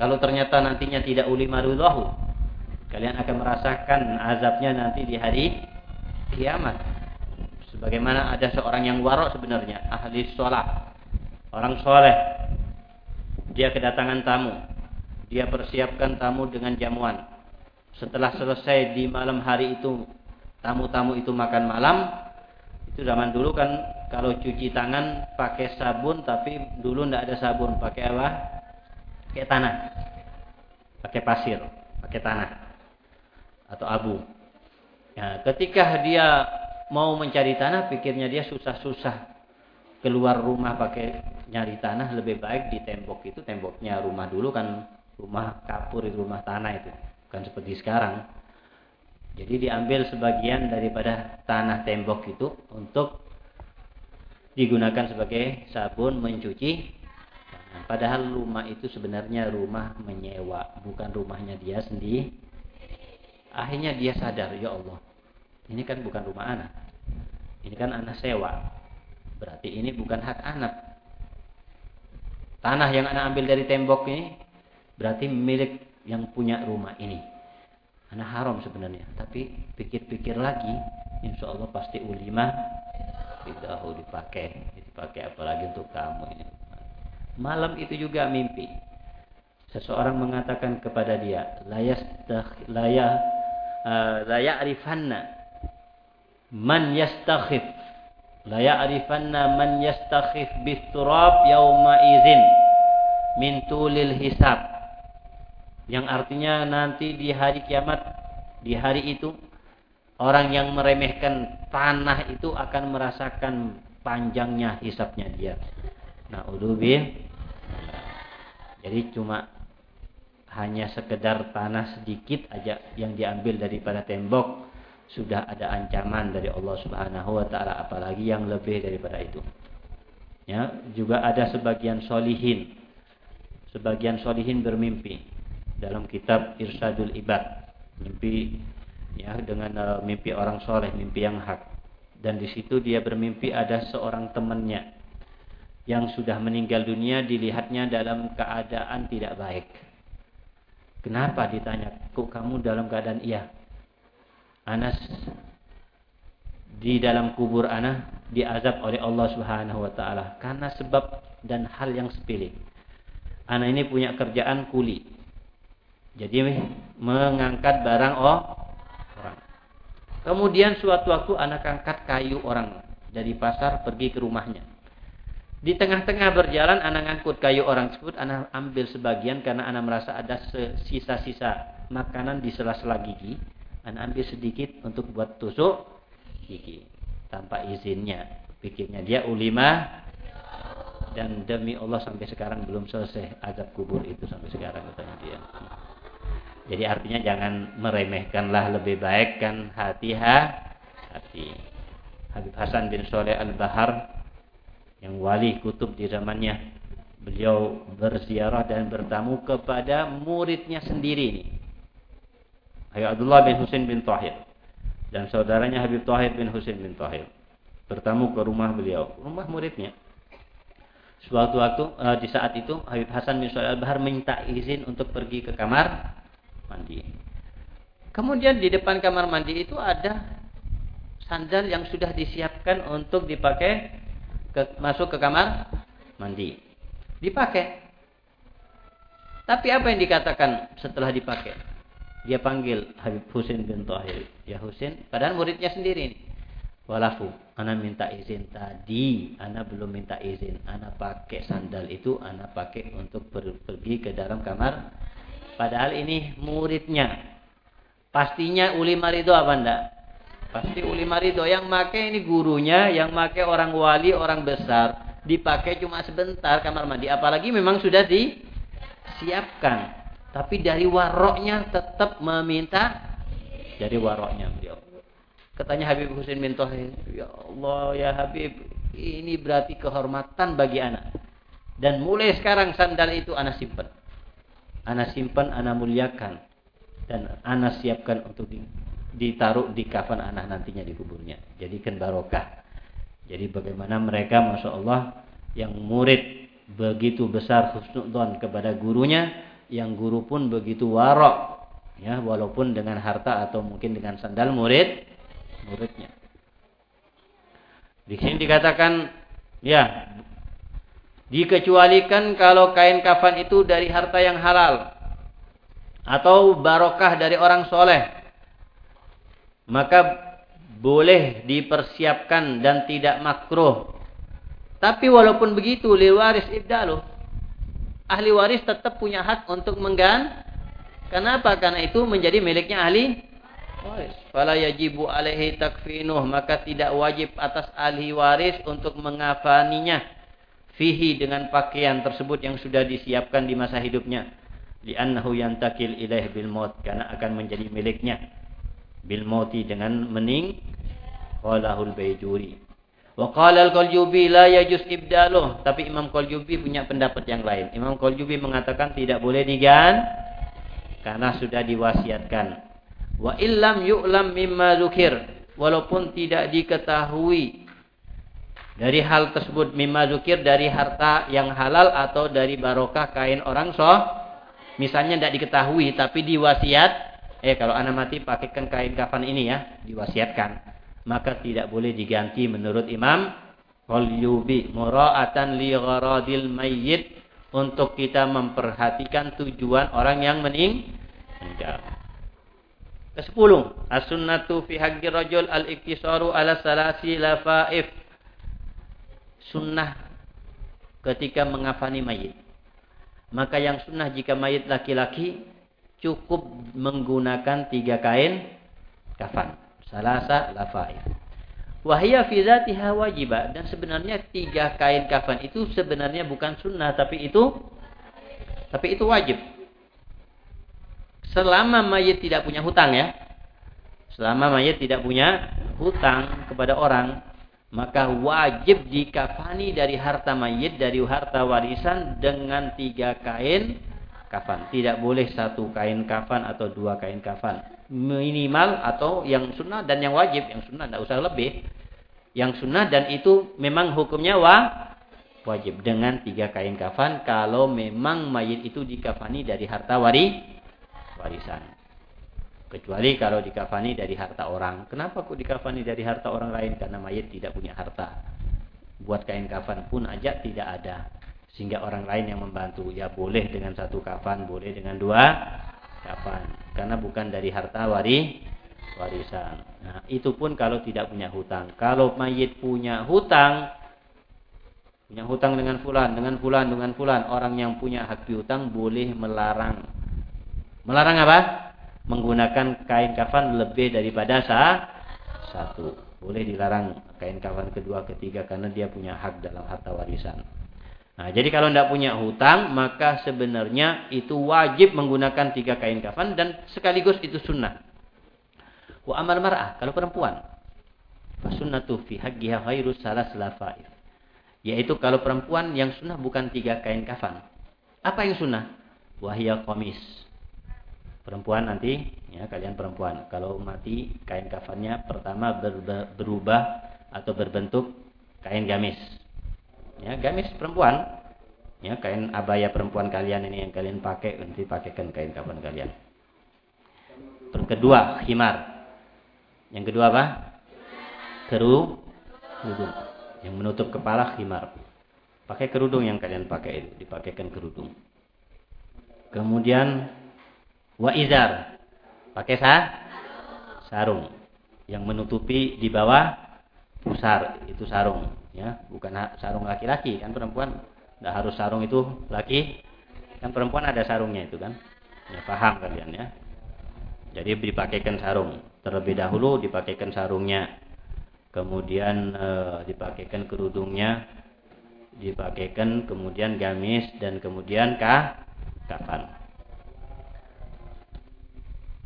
Kalau ternyata nantinya tidak ulima ridhahu, Kalian akan merasakan azabnya nanti di hari kiamat. Sebagaimana ada seorang yang warok sebenarnya, ahli sholat. Orang soleh. Dia kedatangan tamu. Dia persiapkan tamu dengan jamuan. Setelah selesai di malam hari itu, tamu-tamu itu makan malam. Itu zaman dulu kan kalau cuci tangan pakai sabun, tapi dulu tidak ada sabun. Pakai apa? Pakai tanah. Pakai pasir. Pakai tanah atau abu. Ya, ketika dia mau mencari tanah, pikirnya dia susah-susah keluar rumah pakai nyari tanah lebih baik di tembok itu temboknya rumah dulu kan rumah kapur itu rumah tanah itu bukan seperti sekarang. Jadi diambil sebagian daripada tanah tembok itu untuk digunakan sebagai sabun mencuci. padahal rumah itu sebenarnya rumah menyewa, bukan rumahnya dia sendiri Akhirnya dia sadar, ya Allah, ini kan bukan rumah anak. Ini kan anak sewa. Berarti ini bukan hak anak. Tanah yang anak ambil dari tembok ini berarti milik yang punya rumah ini. Anak haram sebenarnya. Tapi pikir-pikir lagi, insya Allah pasti ulima tidak dipakai. Dipakai apalagi untuk kamu ini. Malam itu juga mimpi. Seseorang mengatakan kepada dia, layas layah Eh, la ya'rifanna man yastakhif la ya'rifanna man yastakhif biturab yauma izin min tulil hisab yang artinya nanti di hari kiamat di hari itu orang yang meremehkan tanah itu akan merasakan panjangnya hisapnya dia. Nah, udubi. Jadi cuma hanya sekedar tanah sedikit aja yang diambil daripada tembok sudah ada ancaman dari Allah Subhanahu wa taala apalagi yang lebih daripada itu. Ya, juga ada sebagian solihin. Sebagian solihin bermimpi dalam kitab Irsadul Ibad. Mimpi ya dengan uh, mimpi orang soleh, mimpi yang hak. Dan di situ dia bermimpi ada seorang temannya yang sudah meninggal dunia dilihatnya dalam keadaan tidak baik Kenapa ditanya? Kok kamu dalam keadaan iya? Anas di dalam kubur Anas diazab oleh Allah Subhanahu wa taala karena sebab dan hal yang sepele. Anak ini punya kerjaan kuli. Jadi mengangkat barang oh orang. Kemudian suatu waktu anak angkat kayu orang dari pasar pergi ke rumahnya. Di tengah-tengah berjalan anak angkut kayu orang tersebut, anak ambil sebagian karena anak merasa ada sisa-sisa makanan di sela-sela gigi. Anak ambil sedikit untuk buat tusuk gigi tanpa izinnya. Pikirnya dia ulima dan demi Allah sampai sekarang belum selesai azab kubur itu sampai sekarang katanya dia. Jadi artinya jangan meremehkanlah lebih baik kan hati hati. Habib Hasan bin Soleh Al-Bahar yang wali kutub di zamannya beliau berziarah dan bertamu kepada muridnya sendiri ini. Habib Abdullah bin Husain bin Tahir dan saudaranya Habib Tahir bin Husain bin Tahir bertamu ke rumah beliau rumah muridnya. Suatu waktu uh, di saat itu Habib Hasan bin Shalih Al-Bahar minta izin untuk pergi ke kamar mandi. Kemudian di depan kamar mandi itu ada sandal yang sudah disiapkan untuk dipakai ke, masuk ke kamar mandi. Dipakai. Tapi apa yang dikatakan setelah dipakai? Dia panggil Habib Husin bin Tahir. Ya Husin, padahal muridnya sendiri ini. Walafu, ana minta izin tadi, ana belum minta izin. Ana pakai sandal itu, ana pakai untuk pergi ke dalam kamar. Padahal ini muridnya. Pastinya uli marido apa enggak? Pasti uli marido yang make ini gurunya, yang make orang wali, orang besar, dipakai cuma sebentar kamar mandi. Apalagi memang sudah disiapkan. Tapi dari waroknya tetap meminta dari waroknya beliau. Katanya Habib Husain bin ya Allah ya Habib, ini berarti kehormatan bagi anak. Dan mulai sekarang sandal itu anak simpan. Anak simpan, anak muliakan. Dan anak siapkan untuk ditaruh di kafan anak nantinya di kuburnya. Jadikan barokah. Jadi bagaimana mereka Masya Allah yang murid begitu besar khusnudon kepada gurunya, yang guru pun begitu warok. Ya, walaupun dengan harta atau mungkin dengan sandal murid muridnya. Di sini dikatakan ya dikecualikan kalau kain kafan itu dari harta yang halal atau barokah dari orang soleh maka boleh dipersiapkan dan tidak makruh. Tapi walaupun begitu, li waris ibdalu. Ahli waris tetap punya hak untuk menggan. Kenapa? Karena itu menjadi miliknya ahli waris. Fala yajibu alaihi takfinuh. Maka tidak wajib atas ahli waris untuk mengafaninya. Fihi dengan pakaian tersebut yang sudah disiapkan di masa hidupnya. Li'annahu yantakil ilaih bil maut. Karena akan menjadi miliknya bil mauti dengan mening qalahul bayjuri wa qala al qaljubi la yajuz ibdaluh. Tapi Imam Qaljubi punya pendapat yang lain. Imam Qaljubi mengatakan tidak boleh digan karena sudah diwasiatkan. Wa illam yu'lam mimma zukir walaupun tidak diketahui dari hal tersebut mimma zukir dari harta yang halal atau dari barokah kain orang soh misalnya tidak diketahui tapi diwasiat eh kalau anak mati pakaikan kain kafan ini ya, diwasiatkan. Maka tidak boleh diganti menurut Imam Qalyubi mura'atan li gharadil mayyit untuk kita memperhatikan tujuan orang yang meninggal. Kesepuluh, as-sunnatu fi haqqi rajul al-iktisaru ala salasi lafaif. Sunnah ketika mengafani mayit. Maka yang sunnah jika mayit laki-laki cukup menggunakan tiga kain kafan. Salasa lafaif. Wahia fi wajibah. Dan sebenarnya tiga kain kafan itu sebenarnya bukan sunnah. Tapi itu tapi itu wajib. Selama mayit tidak punya hutang ya. Selama mayit tidak punya hutang kepada orang. Maka wajib dikafani dari harta mayit, dari harta warisan dengan tiga kain kafan. Tidak boleh satu kain kafan atau dua kain kafan. Minimal atau yang sunnah dan yang wajib. Yang sunnah tidak usah lebih. Yang sunnah dan itu memang hukumnya wa wajib. Dengan tiga kain kafan kalau memang mayit itu dikafani dari harta wari warisan. Kecuali kalau dikafani dari harta orang. Kenapa kok dikafani dari harta orang lain? Karena mayit tidak punya harta. Buat kain kafan pun aja tidak ada sehingga orang lain yang membantu ya boleh dengan satu kafan boleh dengan dua kafan karena bukan dari harta wari warisan. Nah, itu pun kalau tidak punya hutang. Kalau mayit punya hutang punya hutang dengan fulan, dengan fulan, dengan fulan, orang yang punya hak piutang boleh melarang. Melarang apa? Menggunakan kain kafan lebih daripada sah, satu. Boleh dilarang kain kafan kedua, ketiga karena dia punya hak dalam harta warisan. Nah, jadi kalau tidak punya hutang, maka sebenarnya itu wajib menggunakan tiga kain kafan dan sekaligus itu sunnah. Wa amal mar'ah, kalau perempuan. Fasunnatu fi haqqiha khairu salas lafaif. Yaitu kalau perempuan yang sunnah bukan tiga kain kafan. Apa yang sunnah? Wahya komis. Perempuan nanti, ya kalian perempuan. Kalau mati, kain kafannya pertama berubah atau berbentuk kain gamis ya gamis perempuan. Ya kain abaya perempuan kalian ini yang kalian pakai nanti pakaikan kain kafan kalian. Kedua himar yang kedua apa? Kerudung. Yang menutup kepala himar pakai kerudung yang kalian pakai itu dipakaikan kerudung. Kemudian waizar pakai sah sarung. Yang menutupi di bawah pusar. Itu sarung ya bukan sarung laki-laki kan perempuan tidak harus sarung itu laki kan perempuan ada sarungnya itu kan? Ya paham kalian ya. Jadi dipakaikan sarung. Terlebih dahulu dipakaikan sarungnya. Kemudian e, dipakaikan kerudungnya dipakaikan kemudian gamis dan kemudian kah kafan.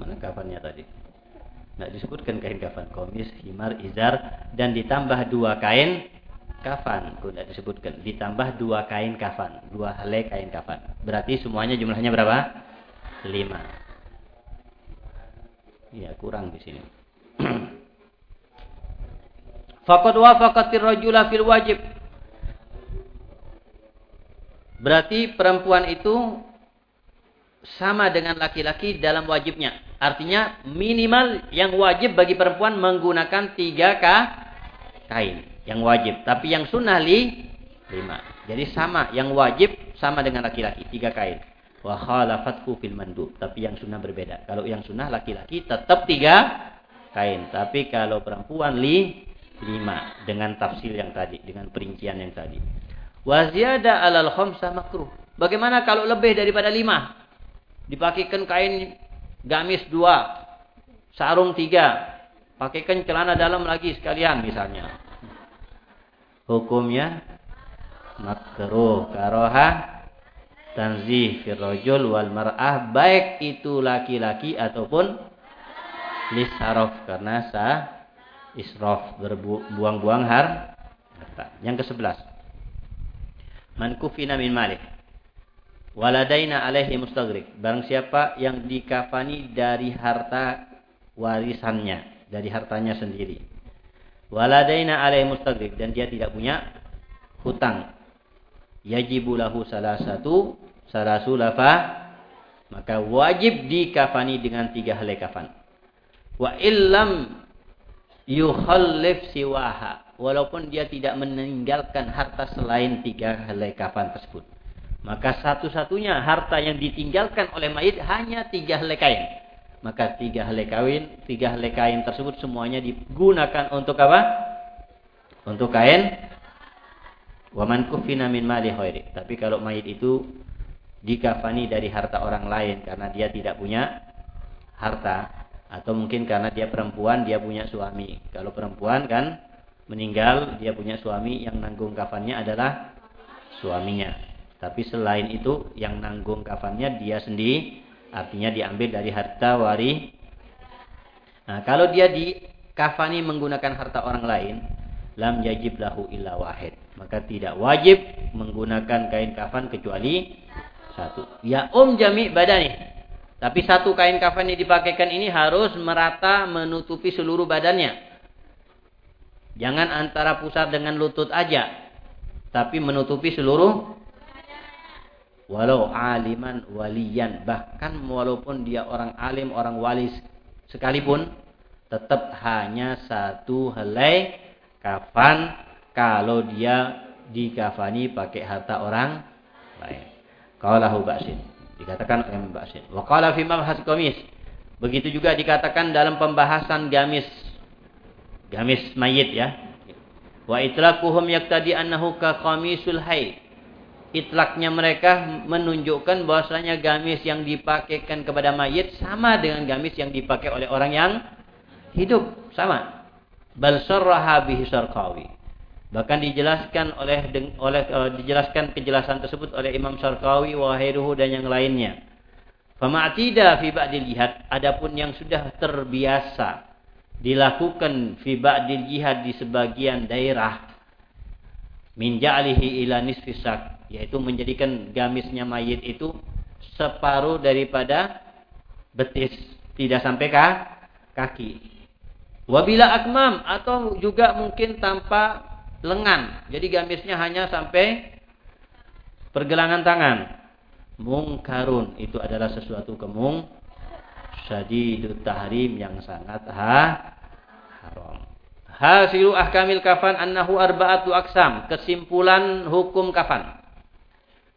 Mana kafannya tadi? Nggak disebutkan kain kafan. Komis himar izar dan ditambah dua kain kafan tidak disebutkan. Ditambah dua kain kafan dua helai kain kafan. Berarti semuanya jumlahnya berapa? Lima. Ya kurang di sini. [CLEARS THROAT] Fakat wafaqatir rajula fil wajib. Berarti perempuan itu sama dengan laki-laki dalam wajibnya. Artinya minimal yang wajib bagi perempuan menggunakan tiga kain yang wajib. Tapi yang sunnah li lima. Jadi sama, yang wajib sama dengan laki-laki, tiga kain. Wa khalafatku fil mandub. Tapi yang sunnah berbeda. Kalau yang sunnah laki-laki tetap tiga kain. Tapi kalau perempuan li lima. Dengan tafsir yang tadi, dengan perincian yang tadi. Wa ziyada alal khamsa makruh. Bagaimana kalau lebih daripada lima? Dipakaikan kain gamis dua, sarung tiga, pakaikan celana dalam lagi sekalian misalnya hukumnya makruh karoha tanzih firrojul wal mar'ah baik itu laki-laki ataupun lisarof karena sa isrof berbuang-buang har harta. Yang ke sebelas Man kufina min malik waladaina alaihi mustagrik. Barang siapa yang dikafani dari harta warisannya, dari hartanya sendiri waladaina alaihi mustaghrib dan dia tidak punya hutang. Yajibu lahu salah satu lafa. Maka wajib dikafani dengan tiga helai kafan. Wa illam yukhallif siwaha. Walaupun dia tidak meninggalkan harta selain tiga helai kafan tersebut. Maka satu-satunya harta yang ditinggalkan oleh mayit hanya tiga helai kain maka tiga helai kain, tiga helai kain tersebut semuanya digunakan untuk apa? Untuk kain. Waman kufina min mali khairi. Tapi kalau mayit itu dikafani dari harta orang lain karena dia tidak punya harta atau mungkin karena dia perempuan dia punya suami. Kalau perempuan kan meninggal dia punya suami yang nanggung kafannya adalah suaminya. Tapi selain itu yang nanggung kafannya dia sendiri Artinya diambil dari harta wari. Nah, kalau dia dikafani menggunakan harta orang lain, lam yajib lahu illa wahid. Maka tidak wajib menggunakan kain kafan kecuali satu. Ya um jami badani. Tapi satu kain kafan yang dipakaikan ini harus merata menutupi seluruh badannya. Jangan antara pusat dengan lutut aja. Tapi menutupi seluruh walau aliman waliyan bahkan walaupun dia orang alim orang wali sekalipun tetap hanya satu helai kafan kalau dia dikafani pakai harta orang lain. Kaulahu baksin. Dikatakan oleh Basin. Wa qala fi mabhas qamis. Begitu juga dikatakan dalam pembahasan gamis. Gamis mayit ya. Wa itlaquhum yaktadi annahu ka qamisul haid. Itlaknya mereka menunjukkan bahwasanya gamis yang dipakaikan kepada mayit sama dengan gamis yang dipakai oleh orang yang hidup, sama. Bal sarraha bihi. Bahkan dijelaskan oleh oleh uh, dijelaskan kejelasan tersebut oleh Imam Sarqawi wa dan yang lainnya. Fama'tida fi ba'dil jihad. Adapun yang sudah terbiasa dilakukan fi ba'dil jihad di sebagian daerah min ja'alihi ila nisfi yaitu menjadikan gamisnya mayit itu separuh daripada betis tidak sampai kaki wabila akmam atau juga mungkin tanpa lengan jadi gamisnya hanya sampai pergelangan tangan mungkarun itu adalah sesuatu kemung syadidut tahrim yang sangat ha, haram. Hasilu ahkamil kafan annahu arba'atu aksam. Kesimpulan hukum kafan.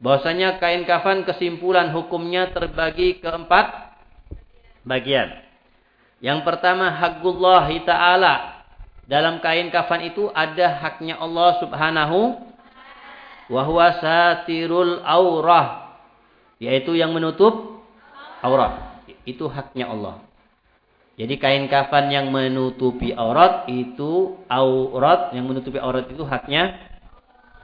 Bahwasanya kain kafan kesimpulan hukumnya terbagi keempat bagian. Yang pertama haqqullah taala. Dalam kain kafan itu ada haknya Allah Subhanahu wa huwa aurah yaitu yang menutup aurat. Itu haknya Allah. Jadi kain kafan yang menutupi aurat itu aurat yang menutupi aurat itu haknya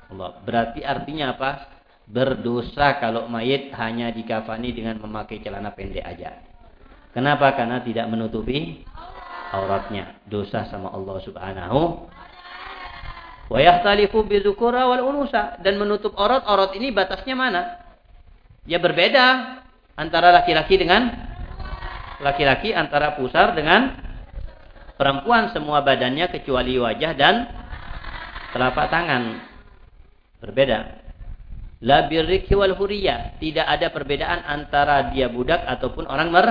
Allah. Berarti artinya apa? Berdosa kalau mayit hanya dikafani dengan memakai celana pendek aja. Kenapa? Karena tidak menutupi auratnya. Dosa sama Allah Subhanahu wa yahtalifu bidzukura wal unusa dan menutup aurat aurat ini batasnya mana? Ya berbeda antara laki-laki dengan laki-laki antara pusar dengan perempuan semua badannya kecuali wajah dan telapak tangan. Berbeda. La birriki wal huriyah. Tidak ada perbedaan antara dia budak ataupun orang mer.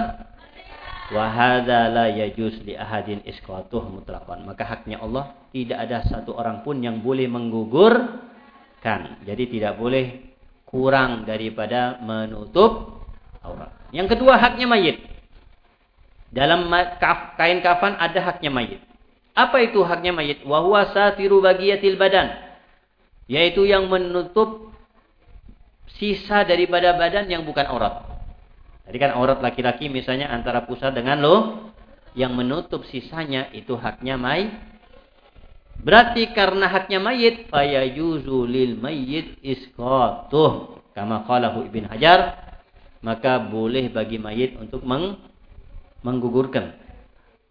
Wa hadza la yajuz li ahadin isqatuh mutlaqan. Maka haknya Allah tidak ada satu orang pun yang boleh menggugurkan. Jadi tidak boleh kurang daripada menutup aurat. Yang kedua haknya mayit. Dalam kain kafan ada haknya mayit. Apa itu haknya mayit? Wahwa satiru bagiyatil badan. Yaitu yang menutup sisa daripada badan yang bukan aurat. Jadi kan aurat laki-laki misalnya antara pusat dengan lo. Yang menutup sisanya itu haknya mayit Berarti karena haknya mayit, fayajuzu lil mayit isqatuh. Kama qalahu Ibn Hajar, maka boleh bagi mayit untuk meng menggugurkan.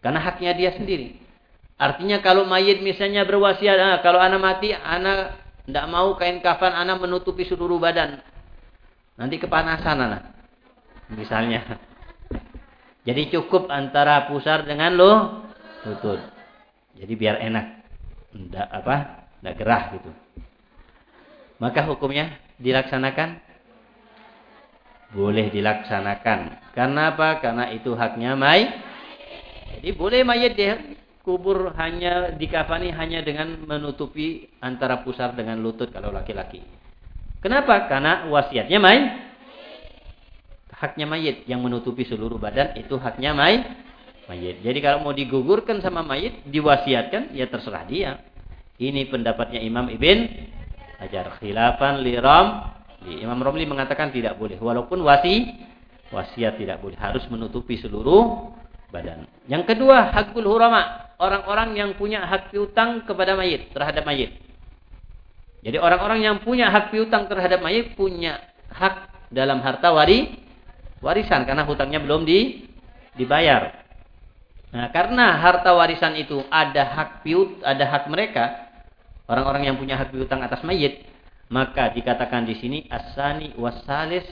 Karena haknya dia sendiri. Artinya kalau mayit misalnya berwasiat, ah, kalau anak mati, anak tidak mau kain kafan anak menutupi seluruh badan. Nanti kepanasan anak. Misalnya. Jadi cukup antara pusar dengan lo lutut. Jadi biar enak. Tidak apa tidak gerah gitu. Maka hukumnya dilaksanakan? Boleh dilaksanakan. Karena apa? Karena itu haknya mai. Jadi boleh mayat dia kubur hanya dikafani hanya dengan menutupi antara pusar dengan lutut kalau laki-laki kenapa karena wasiatnya mai haknya mayit yang menutupi seluruh badan itu haknya mai mayit. Jadi kalau mau digugurkan sama mayit, diwasiatkan, ya terserah dia. Ini pendapatnya Imam Ibn Hajar. Khilafan li Ram. Imam Romli mengatakan tidak boleh. Walaupun wasi, wasiat tidak boleh. Harus menutupi seluruh badan. Yang kedua, hakul hurama. Orang-orang yang punya hak piutang kepada mayit, terhadap mayit. Jadi orang-orang yang punya hak piutang terhadap mayit punya hak dalam harta wari, warisan karena hutangnya belum di, dibayar. Nah, karena harta warisan itu ada hak piut, ada hak mereka, orang-orang yang punya hak piutang atas mayit, maka dikatakan di sini asani wasalis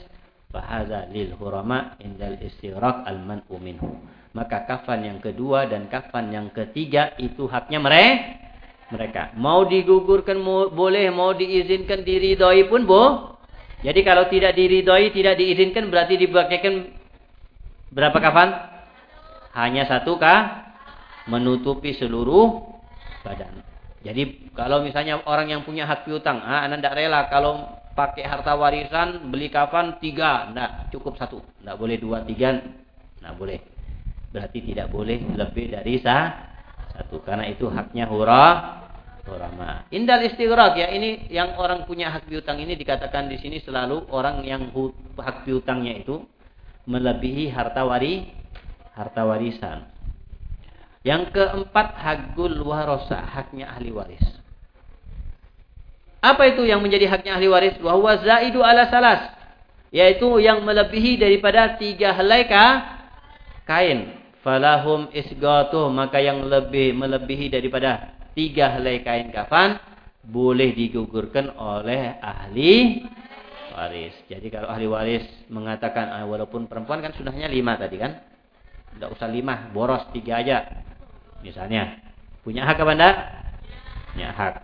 bahasa lil hurama indal istighraq al man'u minhu. Maka kafan yang kedua dan kafan yang ketiga itu haknya mereka. Mereka mau digugurkan mau, boleh, mau diizinkan diridhoi pun boh. Jadi kalau tidak diridhoi, tidak diizinkan berarti dibakaikan berapa kafan? hanya satu kah? Menutupi seluruh badan. Jadi kalau misalnya orang yang punya hak piutang, ah, anda tidak rela kalau pakai harta warisan, beli kafan tiga, enggak cukup satu, enggak boleh dua, tiga, enggak boleh. Berarti tidak boleh lebih dari sah, satu, karena itu haknya hurah, hurama. Indal istighraq ya ini yang orang punya hak piutang ini dikatakan di sini selalu orang yang hak piutangnya itu melebihi harta wari harta warisan. Yang keempat hakul warosa, haknya ahli waris. Apa itu yang menjadi haknya ahli waris? Wahwa zaidu ala salas. Yaitu yang melebihi daripada tiga helai kain. Falahum isgatuh. Maka yang lebih melebihi daripada tiga helai kain kafan. Boleh digugurkan oleh ahli waris. Jadi kalau ahli waris mengatakan ah, walaupun perempuan kan sudahnya lima tadi kan. Tidak usah lima, boros tiga aja. Misalnya. Punya hak apa enggak? Punya hak.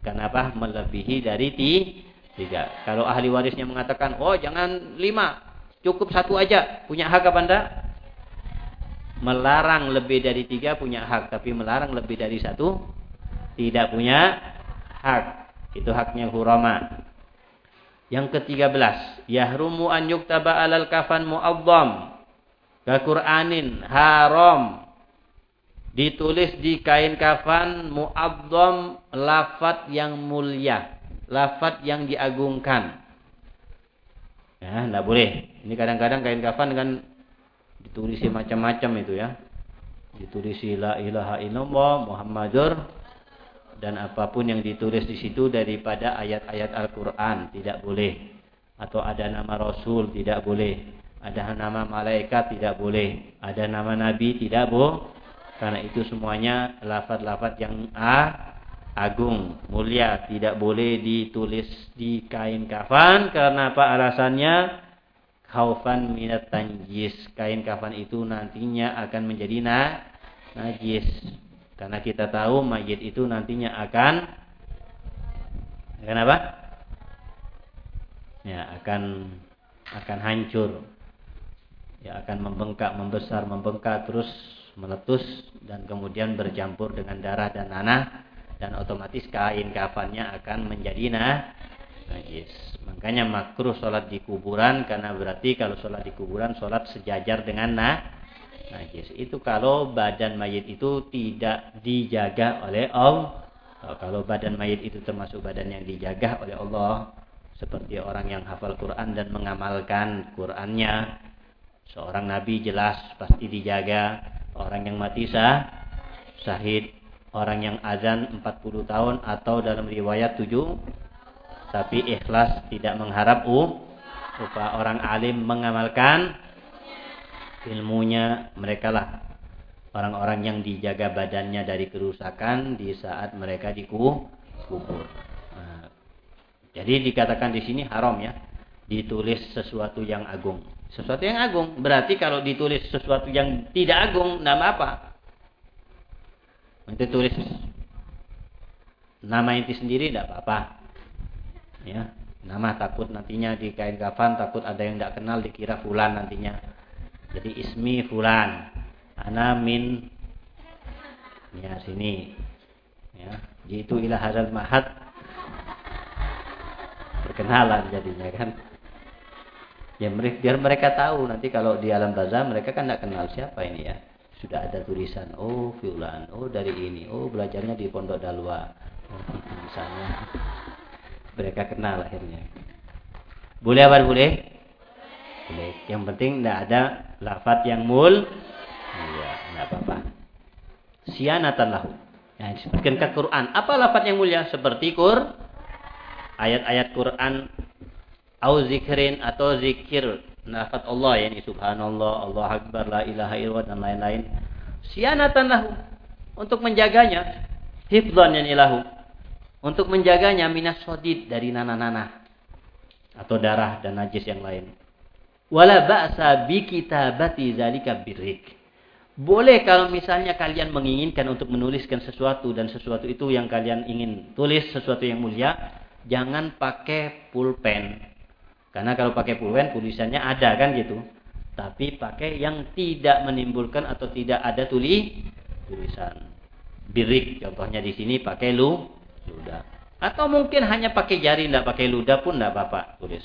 Kenapa? Melebihi dari tiga. Kalau ahli warisnya mengatakan, oh jangan lima, cukup satu aja. Punya hak apa anda? Melarang lebih dari tiga punya hak, tapi melarang lebih dari satu tidak punya hak. Itu haknya hurama. Yang ketiga belas, yahrumu an yuktaba alal kafan mu'azzam. Qur'anin haram ditulis di kain kafan mu'azzam lafat yang mulia, lafat yang diagungkan. Ya, enggak boleh. Ini kadang-kadang kain kafan kan ditulisi macam-macam itu ya. Ditulisi la ilaha illallah Muhammadur dan apa pun yang ditulis di situ daripada ayat-ayat Al-Qur'an tidak boleh. Atau ada nama Rasul tidak boleh. Ada nama malaikat tidak boleh. Ada nama nabi tidak boleh karena itu semuanya lafaz-lafaz yang a, agung, mulia, tidak boleh ditulis di kain kafan karena apa alasannya? Khaufan minat tanjis. Kain kafan itu nantinya akan menjadi na, najis. Karena kita tahu mayit itu nantinya akan akan apa? Ya, akan akan hancur. Ya, akan membengkak, membesar, membengkak terus meletus dan kemudian bercampur dengan darah dan nanah dan otomatis kain kafannya akan menjadi nah, najis. Makanya makruh sholat di kuburan karena berarti kalau sholat di kuburan sholat sejajar dengan nah, najis. Itu kalau badan mayit itu tidak dijaga oleh Allah. Kalau badan mayit itu termasuk badan yang dijaga oleh Allah seperti orang yang hafal Quran dan mengamalkan Qurannya seorang nabi jelas pasti dijaga orang yang mati sah, sahid, orang yang azan 40 tahun atau dalam riwayat 7 tapi ikhlas tidak mengharap u upah orang alim mengamalkan ilmunya mereka lah orang-orang yang dijaga badannya dari kerusakan di saat mereka dikubur. Nah, jadi dikatakan di sini haram ya, ditulis sesuatu yang agung. Sesuatu yang agung. Berarti kalau ditulis sesuatu yang tidak agung, nama apa? Nanti tulis nama inti sendiri tidak apa-apa. Ya, nama takut nantinya di kain kafan takut ada yang tidak kenal dikira fulan nantinya. Jadi ismi fulan. Ana min ya sini. Ya, itu ilah hadal mahat perkenalan jadinya kan. Ya biar mereka tahu nanti kalau di alam barzah mereka kan tidak kenal siapa ini ya. Sudah ada tulisan, oh Fulan, oh dari ini, oh belajarnya di Pondok Dalwa. Oh [LAUGHS] misalnya. Mereka kenal akhirnya. Boleh apa boleh? Boleh. Yang penting tidak ada lafat yang mul. Iya, tidak apa-apa. Sianatan lahu. Ya, disebutkan ke Quran. Apa lafat yang mulia? Seperti Qur ayat-ayat Quran au zikrin atau zikir nafat Allah ya ini subhanallah, Allah akbar, la ilaha illallah dan lain-lain. Sianatan lahu untuk menjaganya, hifdzan yani lahu. Untuk menjaganya minas sodid dari nana-nana atau darah dan najis yang lain. Wala ba'sa bi kitabati zalika birrik. Boleh kalau misalnya kalian menginginkan untuk menuliskan sesuatu dan sesuatu itu yang kalian ingin tulis sesuatu yang mulia, jangan pakai pulpen karena kalau pakai pulpen tulisannya ada kan gitu. Tapi pakai yang tidak menimbulkan atau tidak ada tuli tulisan. Birik contohnya di sini pakai lu sudah. Atau mungkin hanya pakai jari, tidak pakai ludah pun tidak apa-apa tulis.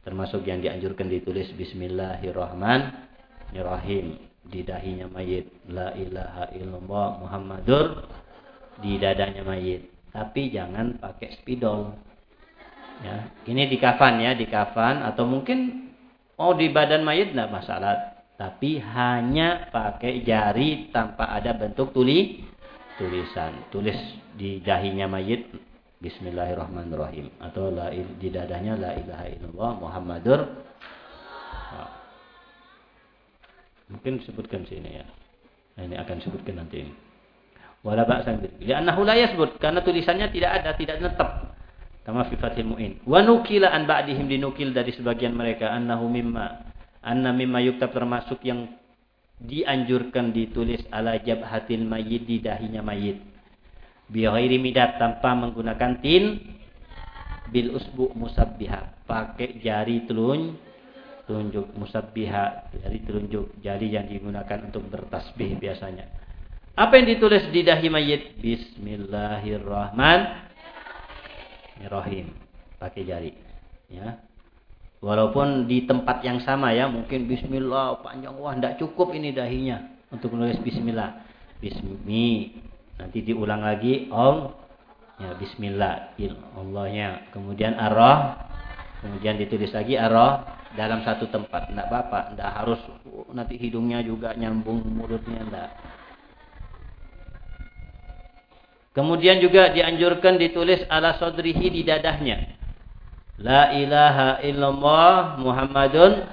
Termasuk yang dianjurkan ditulis Bismillahirrahmanirrahim di dahinya mayit. La ilaha illallah Muhammadur di dadanya mayit. Tapi jangan pakai spidol. Ya, ini di kafan ya, di kafan atau mungkin mau di badan mayit tidak masalah. Tapi hanya pakai jari tanpa ada bentuk tuli tulisan. Tulis di dahinya mayit. Bismillahirrahmanirrahim. Atau la di dadanya la ilaha illallah Muhammadur. Nah. mungkin sebutkan sini ya. Nah, ini akan sebutkan nanti ini. Wala ba'san bi annahu la yasbut. Karena tulisannya tidak ada tidak tetap kama fi fathil muin. Wa nukila an ba'dihim dinukil dari sebagian mereka. Annahu mimma anna mimma yuktab termasuk yang dianjurkan ditulis ala jabhatil mayyit di dahinya mayit Bighairi midat tanpa menggunakan tin bil usbu musabbiha pakai jari telun telunjuk musabbiha jari telunjuk jari yang digunakan untuk bertasbih biasanya. Apa yang ditulis di dahi mayit Bismillahirrahmanirrahim. Pakai jari ya walaupun di tempat yang sama ya mungkin Bismillah panjang wah tidak cukup ini dahinya untuk menulis Bismillah. Bismi Nanti diulang lagi Om. Ya bismillah Allahnya. Kemudian arroh kemudian ditulis lagi arroh dalam satu tempat. Tidak apa-apa tidak harus oh, nanti hidungnya juga nyambung mulutnya tidak kemudian juga dianjurkan ditulis ala sodrihi di dadahnya la ilaha illallah muhammadun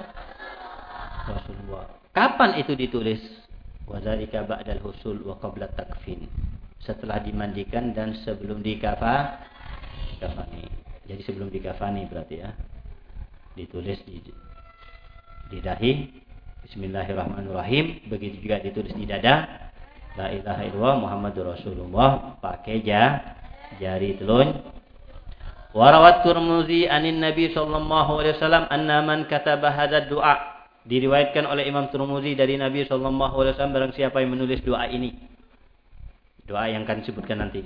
rasulullah kapan itu ditulis wadzalika ba'dal husul wa qabla takfin setelah dimandikan dan sebelum dikafa kafani. Jadi sebelum dikafani berarti ya. Ditulis di di dahi Bismillahirrahmanirrahim. Begitu juga ditulis di dada. La ilaha illallah Muhammadur Rasulullah. Pakai ja, jari telun. Warawat Turmuzi anin Nabi sallallahu alaihi wasallam anna man kataba doa. Diriwayatkan oleh Imam Turmuzi dari Nabi sallallahu alaihi wasallam barang siapa yang menulis doa ini Doa yang akan disebutkan nanti.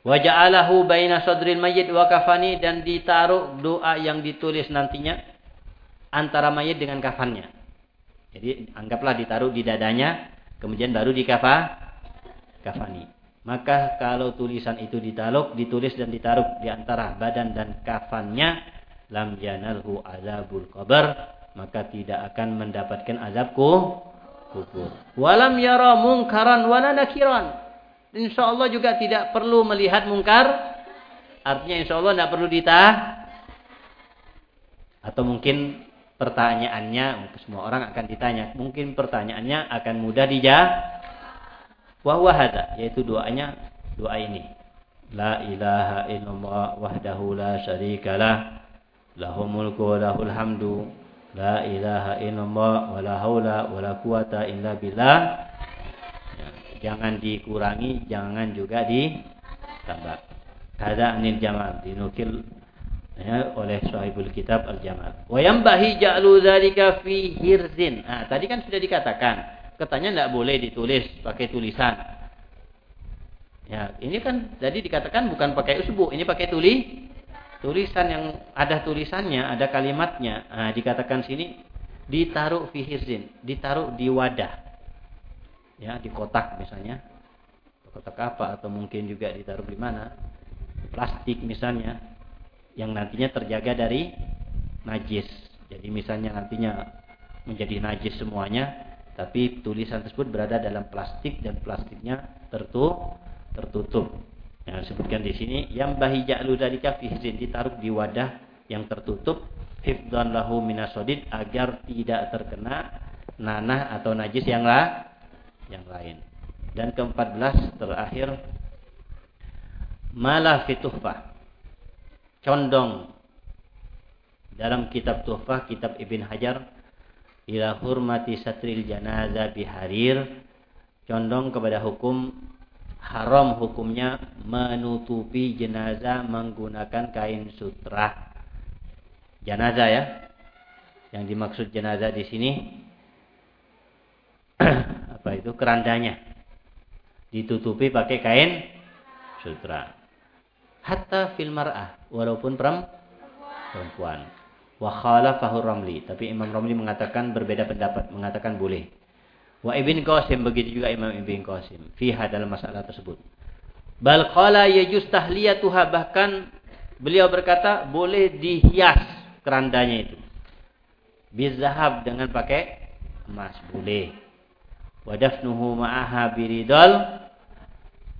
Wa ja'alahu baina sadril mayyit wa kafani dan ditaruh doa yang ditulis nantinya antara mayit dengan kafannya. Jadi anggaplah ditaruh di dadanya, kemudian baru di kafa, kafani. Maka kalau tulisan itu ditaluk, ditulis dan ditaruh di antara badan dan kafannya, lam yanalhu azabul qabr, maka tidak akan mendapatkan azabku kubur. Walam yara mungkaran wala nakiran Insya Allah juga tidak perlu melihat mungkar. Artinya insya Allah tidak perlu ditah. Atau mungkin pertanyaannya, semua orang akan ditanya. Mungkin pertanyaannya akan mudah dijawab. Wahwahada, yaitu doanya, doa ini. La ilaha illallah wahdahu la syarikalah. Lahu mulku wa lahul hamdu. La ilaha illallah wa la hawla wa la quwata illa billah jangan dikurangi, jangan juga ditambah. Kada anil jamal dinukil ya, oleh sahibul kitab al jamal. Wa bahi ja'lu dzalika fi hirzin. Nah, tadi kan sudah dikatakan, katanya tidak boleh ditulis pakai tulisan. Ya, ini kan tadi dikatakan bukan pakai usbu, ini pakai tuli tulisan yang ada tulisannya, ada kalimatnya. Nah, dikatakan sini ditaruh fi ditaruh di wadah ya di kotak misalnya kotak apa atau mungkin juga ditaruh di mana plastik misalnya yang nantinya terjaga dari najis jadi misalnya nantinya menjadi najis semuanya tapi tulisan tersebut berada dalam plastik dan plastiknya tertutup tertutup yang disebutkan di sini yang bahi ja'lu dalika fihzin ditaruh di wadah yang tertutup hifdan lahu minasodid agar tidak terkena nanah atau najis yang lah yang lain. Dan keempat belas terakhir malah fituhfah. Condong dalam kitab Tuhfah, kitab Ibn Hajar ila hurmati satril janazah biharir condong kepada hukum haram hukumnya menutupi jenazah menggunakan kain sutra. Jenazah ya. Yang dimaksud jenazah di sini [CLEARS THROAT] apa itu kerandanya ditutupi pakai kain sutra Hatta fil mar'ah, walaupun perempuan. Wa khalafahu Ramli, tapi Imam Ramli mengatakan berbeda pendapat, mengatakan boleh. Wa Ibn Qasim begitu juga Imam Ibn Qasim fiha dalam masalah tersebut. Bal qala yajuz tahliyatuha bahkan beliau berkata boleh dihias kerandanya itu. Bizahab dengan pakai emas boleh. Wa dafnuhu ma'aha biridal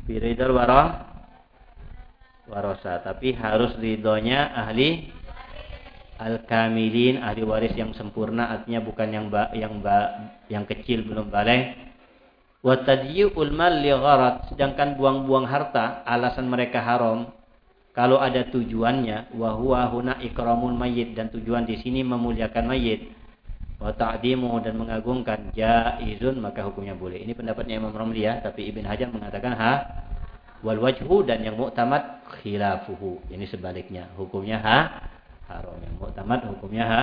biridal warah warosa tapi harus ridhonya ahli al-kamilin ahli waris yang sempurna artinya bukan yang ba, yang ba, yang kecil belum balik. Wa tadyi'ul mal li sedangkan buang-buang harta alasan mereka haram kalau ada tujuannya wa huwa huna ikramul mayyit dan tujuan di sini memuliakan mayit wa ta'dimu dan mengagungkan jaizun maka hukumnya boleh. Ini pendapatnya Imam Ramli ya tapi Ibn Hajar mengatakan ha wal wajhu dan yang muktamad khilafuhu. Ini sebaliknya hukumnya ha haram. Yang muktamad hukumnya ha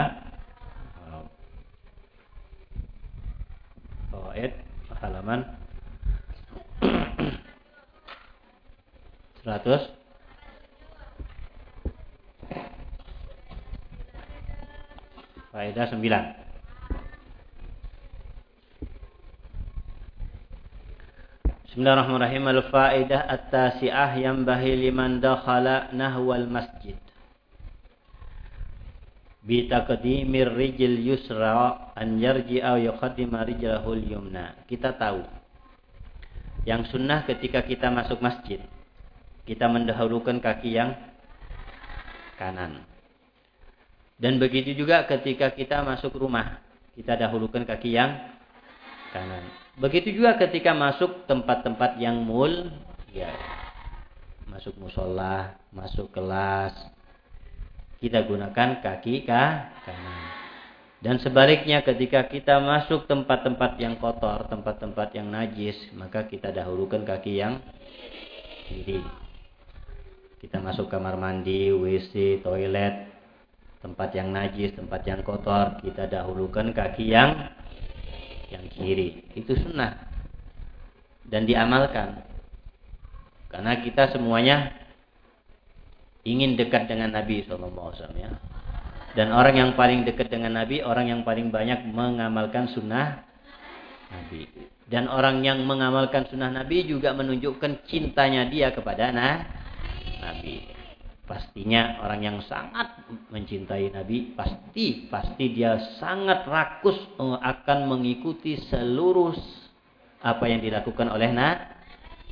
haram. Fawaid halaman 100 Faedah 9 Bismillahirrahmanirrahim Al-fa'idah at-tasi'ah yang bahi liman dakhala nahwal masjid bitaqdimir rijil yusra an yarji'a yuqaddima yumna. Kita tahu yang sunnah ketika kita masuk masjid kita mendahulukan kaki yang kanan. Dan begitu juga ketika kita masuk rumah, kita dahulukan kaki yang kanan. Begitu juga ketika masuk tempat-tempat yang mul, ya masuk musola, masuk kelas, kita gunakan kaki kanan. Dan sebaliknya ketika kita masuk tempat-tempat yang kotor, tempat-tempat yang najis, maka kita dahulukan kaki yang kiri. Kita masuk kamar mandi, WC, toilet, tempat yang najis, tempat yang kotor, kita dahulukan kaki yang yang kiri. Itu sunnah. Dan diamalkan. Karena kita semuanya ingin dekat dengan Nabi SAW ya. Dan orang yang paling dekat dengan Nabi, orang yang paling banyak mengamalkan sunnah Nabi. Dan orang yang mengamalkan sunnah Nabi juga menunjukkan cintanya dia kepada nah, Nabi. Pastinya orang yang sangat mencintai Nabi, pasti pasti dia sangat rakus akan mengikuti seluruh apa yang dilakukan oleh Nabi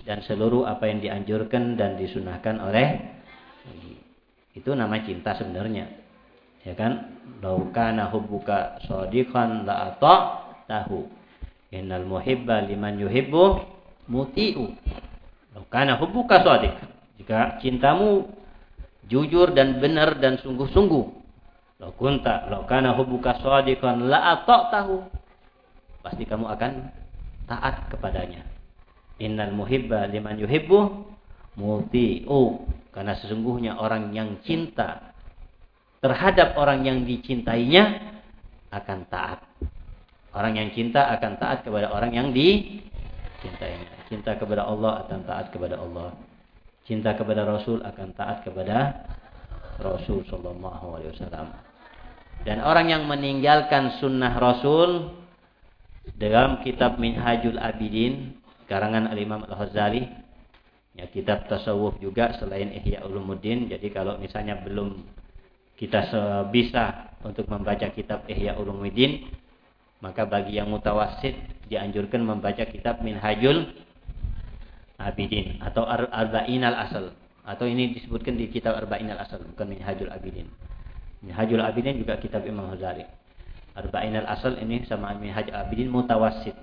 dan seluruh apa yang dianjurkan dan disunahkan oleh itu nama cinta sebenarnya. Ya kan? Laukana hubbuka shadiqan la tahu. Innal muhibba liman yuhibbu muti'u. Laukana hubbuka shadiq. Jika cintamu jujur dan benar dan sungguh-sungguh. Laukunta, laukana hubbuka shadiqan la tahu. Pasti kamu akan taat kepadanya. Innal muhibba liman yuhibbu muti'u. Karena sesungguhnya orang yang cinta terhadap orang yang dicintainya akan taat. Orang yang cinta akan taat kepada orang yang dicintainya. Cinta kepada Allah akan taat kepada Allah. Cinta kepada Rasul akan taat kepada Rasul Sallallahu Alaihi Wasallam. Dan orang yang meninggalkan sunnah Rasul dalam kitab Minhajul Abidin karangan Al Imam Al Ghazali ya kitab tasawuf juga selain Ihya Ulumuddin jadi kalau misalnya belum kita bisa untuk membaca kitab Ihya Ulumuddin maka bagi yang mutawasid dianjurkan membaca kitab Minhajul Abidin atau Arba'in al-Asal. Atau ini disebutkan di kitab Arba'in al-Asal bukan Minhajul Abidin. Minhajul Abidin juga kitab Imam Ghazali. Arba'in al-Asal ini sama Minhaj Abidin mutawasid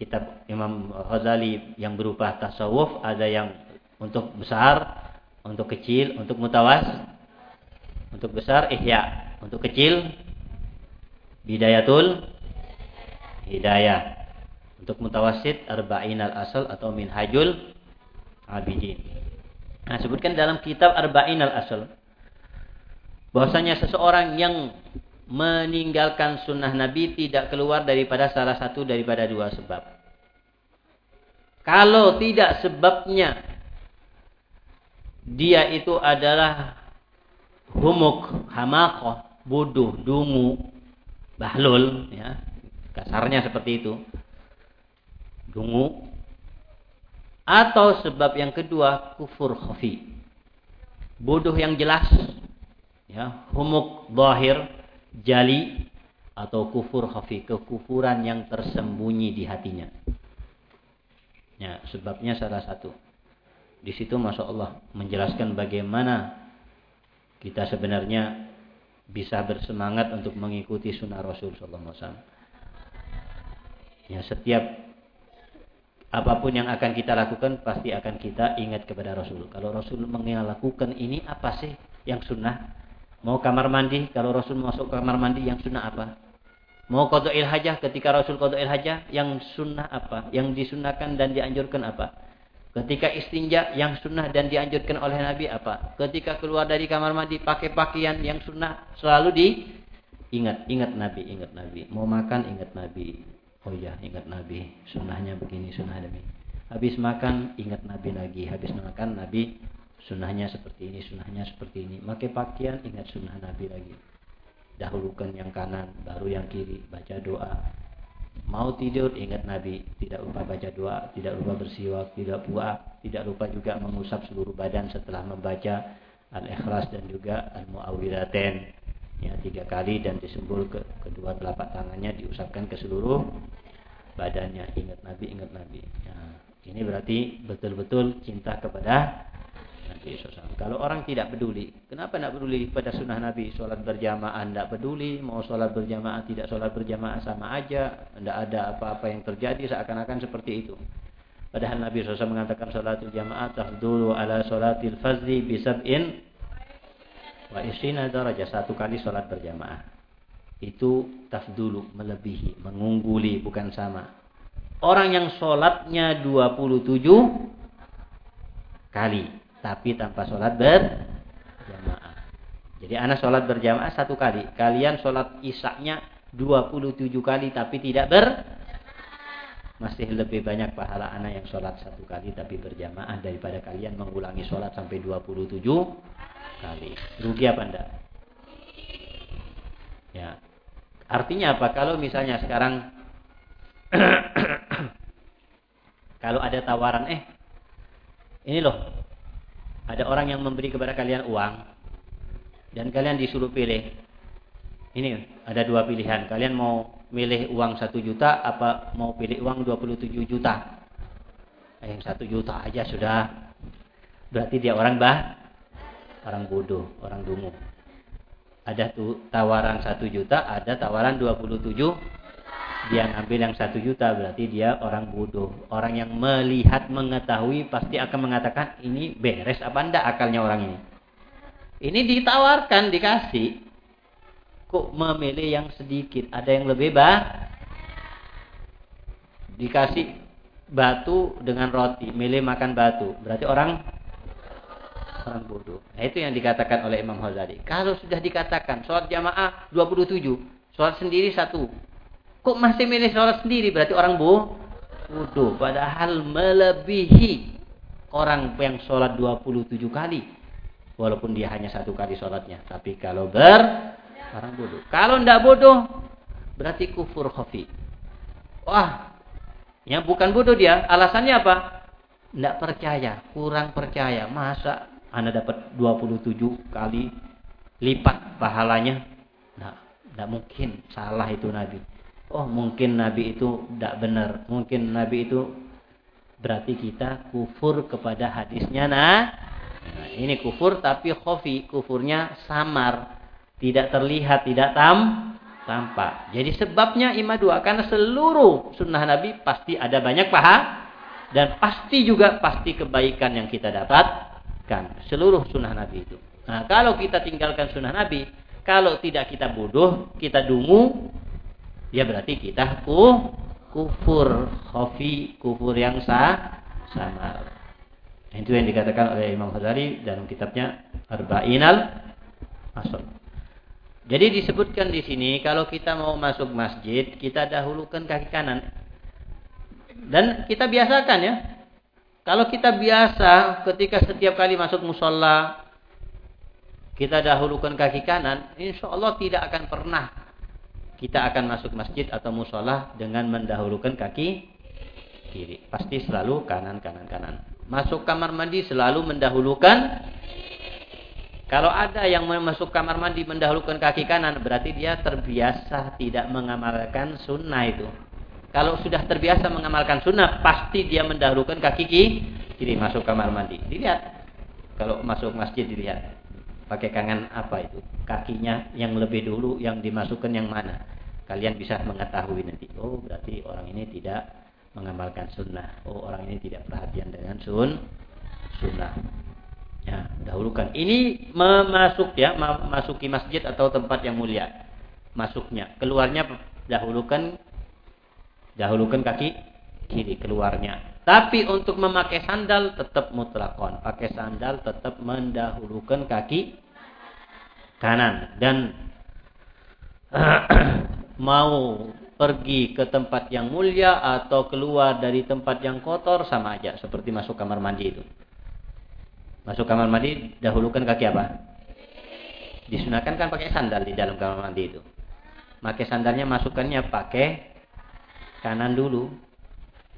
kitab Imam Ghazali yang berupa tasawuf, ada yang untuk besar, untuk kecil, untuk mutawas, untuk besar ihya, untuk kecil bidayatul hidayah. Untuk mutawasid arba'in al-asal atau minhajul abidin. Nah, sebutkan dalam kitab arba'in al-asal bahwasanya seseorang yang meninggalkan sunnah Nabi tidak keluar daripada salah satu daripada dua sebab. Kalau tidak sebabnya dia itu adalah humuk, hamakoh, bodoh, dungu, bahlul, ya. Kasarnya seperti itu. Dungu. Atau sebab yang kedua, kufur khafi. Bodoh yang jelas. Ya, humuk zahir, jali atau kufur khafi, kekufuran yang tersembunyi di hatinya. Ya, sebabnya salah satu. Di situ Masya Allah menjelaskan bagaimana kita sebenarnya bisa bersemangat untuk mengikuti sunnah Rasul Wasallam. Ya, setiap apa pun yang akan kita lakukan pasti akan kita ingat kepada Rasul. Kalau Rasul melakukan ini apa sih yang sunnah? Mau kamar mandi, kalau Rasul masuk kamar mandi yang sunnah apa? Mau kodoil hajah ketika Rasul kodoil hajah yang sunnah apa? Yang disunahkan dan dianjurkan apa? Ketika istinja yang sunnah dan dianjurkan oleh Nabi apa? Ketika keluar dari kamar mandi pakai pakaian yang sunnah selalu di ingat ingat Nabi ingat Nabi. Mau makan ingat Nabi. Oh iya, ingat Nabi. Sunnahnya begini, sunnah Nabi. Habis makan, ingat Nabi lagi. Habis makan, Nabi sunnahnya seperti ini, sunnahnya seperti ini. Pakai pakaian, ingat sunnah Nabi lagi. Dahulukan yang kanan, baru yang kiri. Baca doa. Mau tidur, ingat Nabi. Tidak lupa baca doa, tidak lupa bersiwak, tidak puas, tidak lupa juga mengusap seluruh badan setelah membaca Al-Ikhlas dan juga Al-Mu'awwidhatain ya tiga kali dan disembul ke kedua telapak tangannya diusapkan ke seluruh badannya ingat Nabi ingat Nabi ya, ini berarti betul-betul cinta kepada Nabi SAW. Kalau orang tidak peduli, kenapa tidak peduli pada sunnah Nabi? Sholat berjamaah tidak peduli, mau sholat berjamaah tidak sholat berjamaah sama aja, tidak ada apa-apa yang terjadi seakan-akan seperti itu. Padahal Nabi SAW mengatakan sholatul jamaah tafdulu ala sholatil fazli bisab'in Wa isrina darajah satu kali sholat berjamaah. Itu tafdulu, melebihi, mengungguli, bukan sama. Orang yang sholatnya 27 kali. Tapi tanpa sholat berjamaah. Jadi anak sholat berjamaah satu kali. Kalian sholat isaknya 27 kali tapi tidak ber masih lebih banyak pahala anak yang sholat satu kali tapi berjamaah daripada kalian mengulangi sholat sampai 27 kali. Rugi apa enggak? Ya. Artinya apa? Kalau misalnya sekarang [COUGHS] kalau ada tawaran eh ini loh ada orang yang memberi kepada kalian uang dan kalian disuruh pilih. Ini ada dua pilihan. Kalian mau milih uang satu juta apa mau pilih uang 27 juta? Eh, yang satu juta aja sudah. Berarti dia orang bah orang bodoh, orang dungu. Ada tawaran satu juta, ada tawaran 27 dia ngambil yang satu juta berarti dia orang bodoh. Orang yang melihat mengetahui pasti akan mengatakan ini beres apa ndak akalnya orang ini? Ini ditawarkan dikasih. Kok memilih yang sedikit? Ada yang lebih bah? Dikasih batu dengan roti. Milih makan batu. Berarti orang orang bodoh. Nah, itu yang dikatakan oleh Imam Ghazali. Kalau sudah dikatakan sholat jamaah 27, sholat sendiri satu. Kok masih milih sholat sendiri? Berarti orang bodoh. Padahal melebihi orang yang sholat 27 kali. Walaupun dia hanya satu kali sholatnya. Tapi kalau ber, orang bodoh. Kalau tidak bodoh, berarti kufur khafi. Wah, ya bukan bodoh dia. Alasannya apa? Tidak percaya, kurang percaya. Masa anda dapat 27 kali lipat pahalanya. Nah, tidak mungkin salah itu Nabi. Oh, mungkin Nabi itu tidak benar. Mungkin Nabi itu berarti kita kufur kepada hadisnya. Nah, nah ini kufur tapi khofi. Kufurnya samar. Tidak terlihat, tidak tam, tampak. Jadi sebabnya ima dua. Karena seluruh sunnah Nabi pasti ada banyak paha. Dan pasti juga pasti kebaikan yang kita dapat tinggalkan seluruh sunnah Nabi itu. Nah, kalau kita tinggalkan sunnah Nabi, kalau tidak kita bodoh, kita dungu, ya berarti kita ku, kufur, khafi, kufur yang sah, samar. Itu yang dikatakan oleh Imam Ghazali dalam kitabnya Arba'inal Asal. Jadi disebutkan di sini kalau kita mau masuk masjid, kita dahulukan kaki kanan. Dan kita biasakan ya. Kalau kita biasa ketika setiap kali masuk musola kita dahulukan kaki kanan, insya Allah tidak akan pernah kita akan masuk masjid atau musola dengan mendahulukan kaki kiri. Pasti selalu kanan, kanan, kanan. Masuk kamar mandi selalu mendahulukan. Kalau ada yang masuk kamar mandi mendahulukan kaki kanan, berarti dia terbiasa tidak mengamalkan sunnah itu. Kalau sudah terbiasa mengamalkan sunnah, pasti dia mendahulukan kaki kiri masuk kamar mandi. Dilihat. Kalau masuk masjid dilihat pakai kangen apa itu? Kakinya yang lebih dulu yang dimasukkan yang mana? Kalian bisa mengetahui nanti. Oh berarti orang ini tidak mengamalkan sunnah. Oh orang ini tidak perhatian dengan sun sunnah. Ya dahulukan. Ini memasuk ya memasuki masjid atau tempat yang mulia. Masuknya. Keluarnya dahulukan dahulukan kaki kiri keluarnya tapi untuk memakai sandal tetap mutlakon. Pakai sandal tetap mendahulukan kaki kanan. Dan [CLEARS THROAT] mau pergi ke tempat yang mulia atau keluar dari tempat yang kotor sama aja. Seperti masuk kamar mandi itu. Masuk kamar mandi dahulukan kaki apa? Disunahkan kan pakai sandal di dalam kamar mandi itu. Pakai sandalnya masukkannya pakai kanan dulu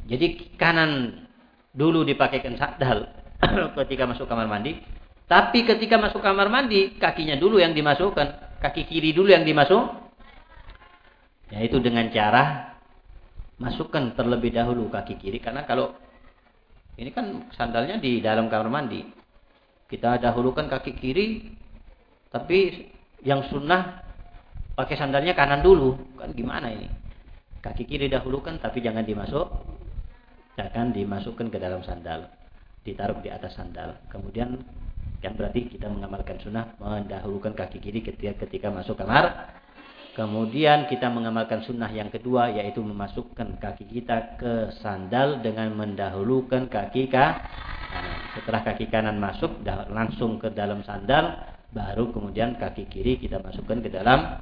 jadi kanan dulu dipakaikan sandal [COUGHS] ketika masuk kamar mandi. Tapi ketika masuk kamar mandi, kakinya dulu yang dimasukkan. Kaki kiri dulu yang dimasuk. Yaitu dengan cara masukkan terlebih dahulu kaki kiri. Karena kalau ini kan sandalnya di dalam kamar mandi. Kita dahulukan kaki kiri. Tapi yang sunnah pakai sandalnya kanan dulu. Kan gimana ini? Kaki kiri dahulukan tapi jangan dimasuk akan dimasukkan ke dalam sandal ditaruh di atas sandal. Kemudian kan berarti kita mengamalkan sunnah mendahulukan kaki kiri ketika ketika masuk kamar. Kemudian kita mengamalkan sunnah yang kedua yaitu memasukkan kaki kita ke sandal dengan mendahulukan kaki kanan. Setelah kaki kanan masuk langsung ke dalam sandal baru kemudian kaki kiri kita masukkan ke dalam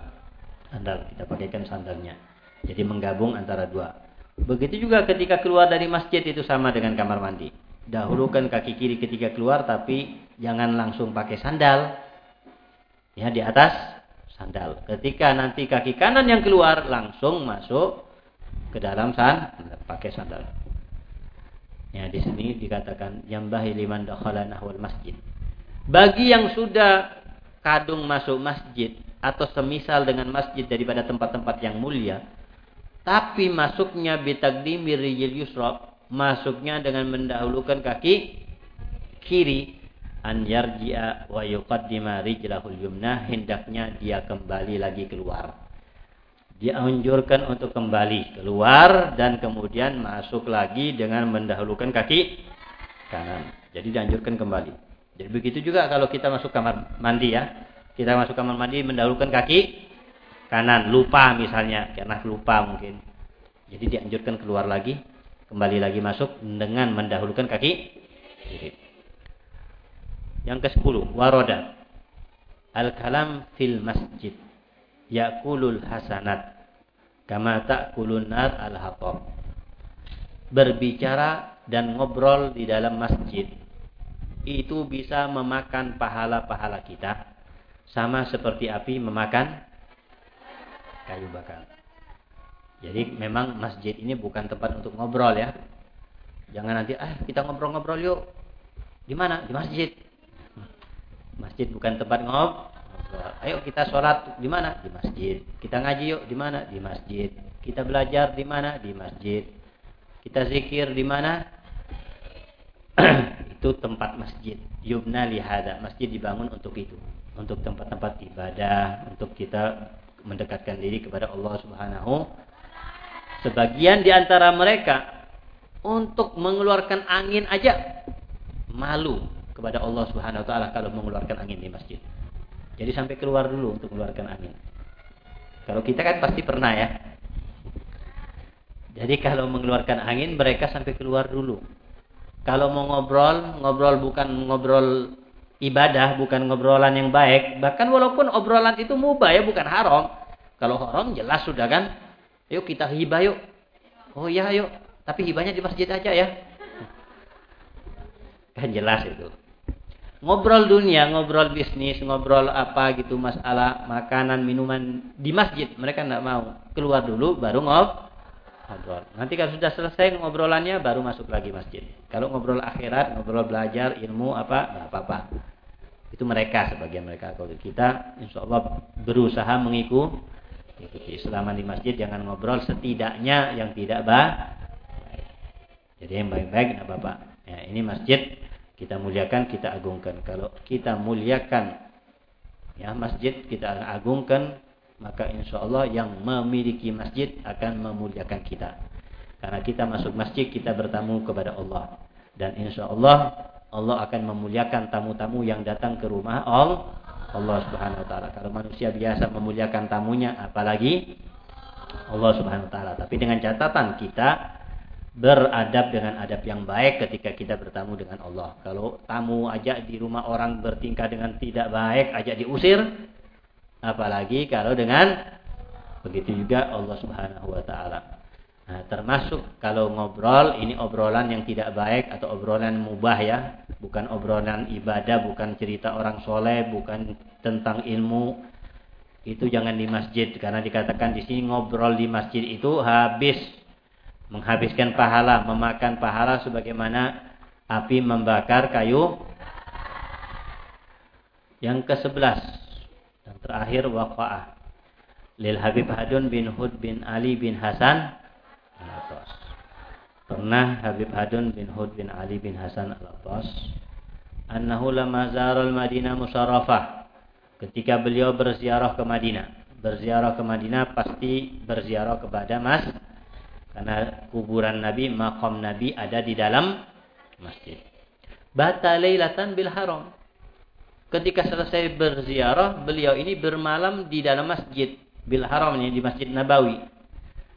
sandal. Kita pakaikan sandalnya. Jadi menggabung antara dua Begitu juga ketika keluar dari masjid itu sama dengan kamar mandi. Dahulukan kaki kiri ketika keluar tapi jangan langsung pakai sandal. Ya di atas sandal. Ketika nanti kaki kanan yang keluar langsung masuk ke dalam san pakai sandal. Ya di sini dikatakan yang bahi liman dakhala nahwal masjid. Bagi yang sudah kadung masuk masjid atau semisal dengan masjid daripada tempat-tempat yang mulia, tapi masuknya bitaqdimi rijil yusra, masuknya dengan mendahulukan kaki kiri an yarji'a wa yuqaddima rijlahul yumna hendaknya dia kembali lagi keluar. Dia anjurkan untuk kembali keluar dan kemudian masuk lagi dengan mendahulukan kaki kanan. Jadi dianjurkan kembali. Jadi begitu juga kalau kita masuk kamar mandi ya. Kita masuk kamar mandi mendahulukan kaki kanan lupa misalnya. Karena lupa mungkin. Jadi dianjurkan keluar lagi kembali lagi masuk dengan mendahulukan kaki kiri. Yang ke sepuluh waroda. Al kalam fil masjid. Yakulul hasanat. Kama takulun nar al hatab berbicara dan ngobrol di dalam masjid. Itu bisa memakan pahala-pahala kita. Sama seperti api memakan kayu bakar. Jadi memang masjid ini bukan tempat untuk ngobrol ya. Jangan nanti ah kita ngobrol-ngobrol yuk. Di mana? Di masjid. Masjid bukan tempat ngobrol. Ayo kita sholat di mana? Di masjid. Kita ngaji yuk di mana? Di masjid. Kita belajar di mana? Di masjid. Kita zikir di mana? [CLEARS THROAT] itu tempat masjid. Yubna lihada. Masjid dibangun untuk itu. Untuk tempat-tempat ibadah. Untuk kita mendekatkan diri kepada Allah Subhanahu sebagian di antara mereka untuk mengeluarkan angin aja malu kepada Allah Subhanahu wa taala kalau mengeluarkan angin di masjid. Jadi sampai keluar dulu untuk mengeluarkan angin. Kalau kita kan pasti pernah ya. Jadi kalau mengeluarkan angin mereka sampai keluar dulu. Kalau mau ngobrol, ngobrol bukan ngobrol ibadah bukan ngobrolan yang baik. Bahkan walaupun obrolan itu mubah ya bukan haram. Kalau haram jelas sudah kan. Yuk kita hibah yuk. Oh iya yuk. Tapi hibahnya di masjid aja ya. [LAUGHS] Kan jelas itu. Ngobrol dunia, ngobrol bisnis, ngobrol apa gitu masalah makanan, minuman di masjid. Mereka tidak mau. Keluar dulu baru ngobrol. Nanti kalau sudah selesai ngobrolannya baru masuk lagi masjid. Kalau ngobrol akhirat, ngobrol belajar ilmu apa, nggak apa-apa. Itu mereka sebagian mereka. Kalau kita insya Allah berusaha mengikuti ikuti selama di masjid jangan ngobrol setidaknya yang tidak baik. Jadi yang baik-baik tidak apa-apa. Ya, ini masjid kita muliakan, kita agungkan. Kalau kita muliakan ya masjid, kita agungkan, maka insya Allah yang memiliki masjid akan memuliakan kita. Karena kita masuk masjid, kita bertamu kepada Allah. Dan insya Allah, Allah akan memuliakan tamu-tamu yang datang ke rumah Allah. Allah Subhanahu wa taala. Kalau manusia biasa memuliakan tamunya, apalagi Allah Subhanahu wa taala. Tapi dengan catatan kita beradab dengan adab yang baik ketika kita bertamu dengan Allah. Kalau tamu ajak di rumah orang bertingkah dengan tidak baik, ajak diusir, apalagi kalau dengan begitu juga Allah Subhanahu wa taala. Nah, termasuk kalau ngobrol ini obrolan yang tidak baik atau obrolan mubah ya, bukan obrolan ibadah, bukan cerita orang soleh, bukan tentang ilmu. Itu jangan di masjid karena dikatakan di sini ngobrol di masjid itu habis menghabiskan pahala, memakan pahala sebagaimana api membakar kayu. Yang ke-11 dan terakhir waqa'ah. Lil Habib Hadun bin Hud bin Ali bin Hasan Al-Atas. Pernah Habib Hadun bin Hud bin Ali bin Hasan Al-Atas annahu lama zaral Madinah musarrafah. Ketika beliau berziarah ke Madinah. Berziarah ke Madinah pasti berziarah kepada Mas karena kuburan Nabi, makam Nabi ada di dalam masjid. Bata lailatan bil haram. Ketika selesai berziarah, beliau ini bermalam di dalam masjid bil haram ini di Masjid Nabawi.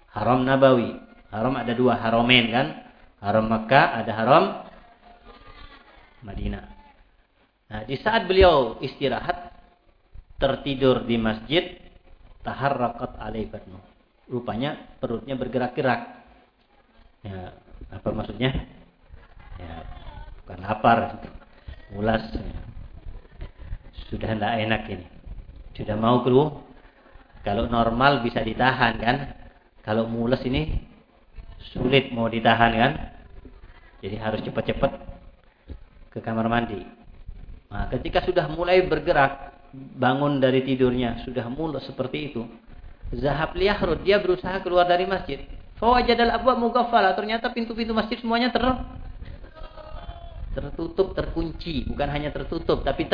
Haram Nabawi. Haram ada dua haromen kan? Haram Makkah, ada haram Madinah. Nah, di saat beliau istirahat tertidur di masjid, taharrakat alaih batnu rupanya perutnya bergerak-gerak. Ya, apa maksudnya? Ya, bukan lapar, mulas. Ya. Sudah tidak enak ini. Sudah mau keluar. Kalau normal bisa ditahan kan? Kalau mulas ini sulit mau ditahan kan? Jadi harus cepat-cepat ke kamar mandi. Nah, ketika sudah mulai bergerak, bangun dari tidurnya, sudah mulas seperti itu, Zahab liyahrud, dia berusaha keluar dari masjid. Fawajadal abwab mugaffala, ternyata pintu-pintu masjid semuanya ter tertutup, terkunci. Bukan hanya tertutup, tapi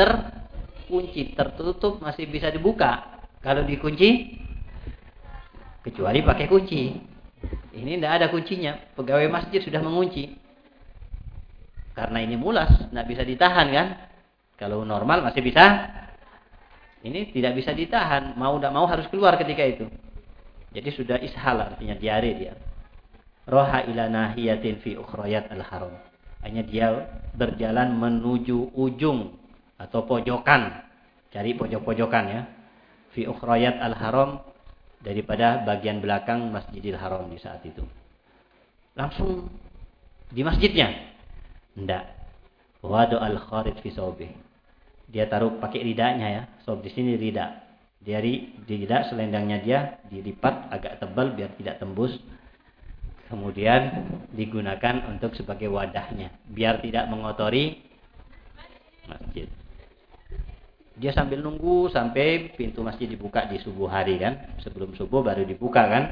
terkunci. Tertutup masih bisa dibuka. Kalau dikunci, kecuali pakai kunci. Ini tidak ada kuncinya. Pegawai masjid sudah mengunci. Karena ini mulas, tidak bisa ditahan kan. Kalau normal masih bisa ini tidak bisa ditahan, mau tidak mau harus keluar ketika itu. Jadi sudah ishal artinya diare dia. Roha ila nahiyatin fi ukhrayat al-haram. Hanya dia berjalan menuju ujung atau pojokan. Cari pojok-pojokan ya. Fi ukhrayat al-haram daripada bagian belakang Masjidil Haram di saat itu. Langsung di masjidnya. Tidak. Wadu al-kharid fi sawbih dia taruh pakai ridanya ya. So di sini rida. Dari rida selendangnya dia dilipat agak tebal biar tidak tembus. Kemudian digunakan untuk sebagai wadahnya biar tidak mengotori masjid. Dia sambil nunggu sampai pintu masjid dibuka di subuh hari kan. Sebelum subuh baru dibuka kan.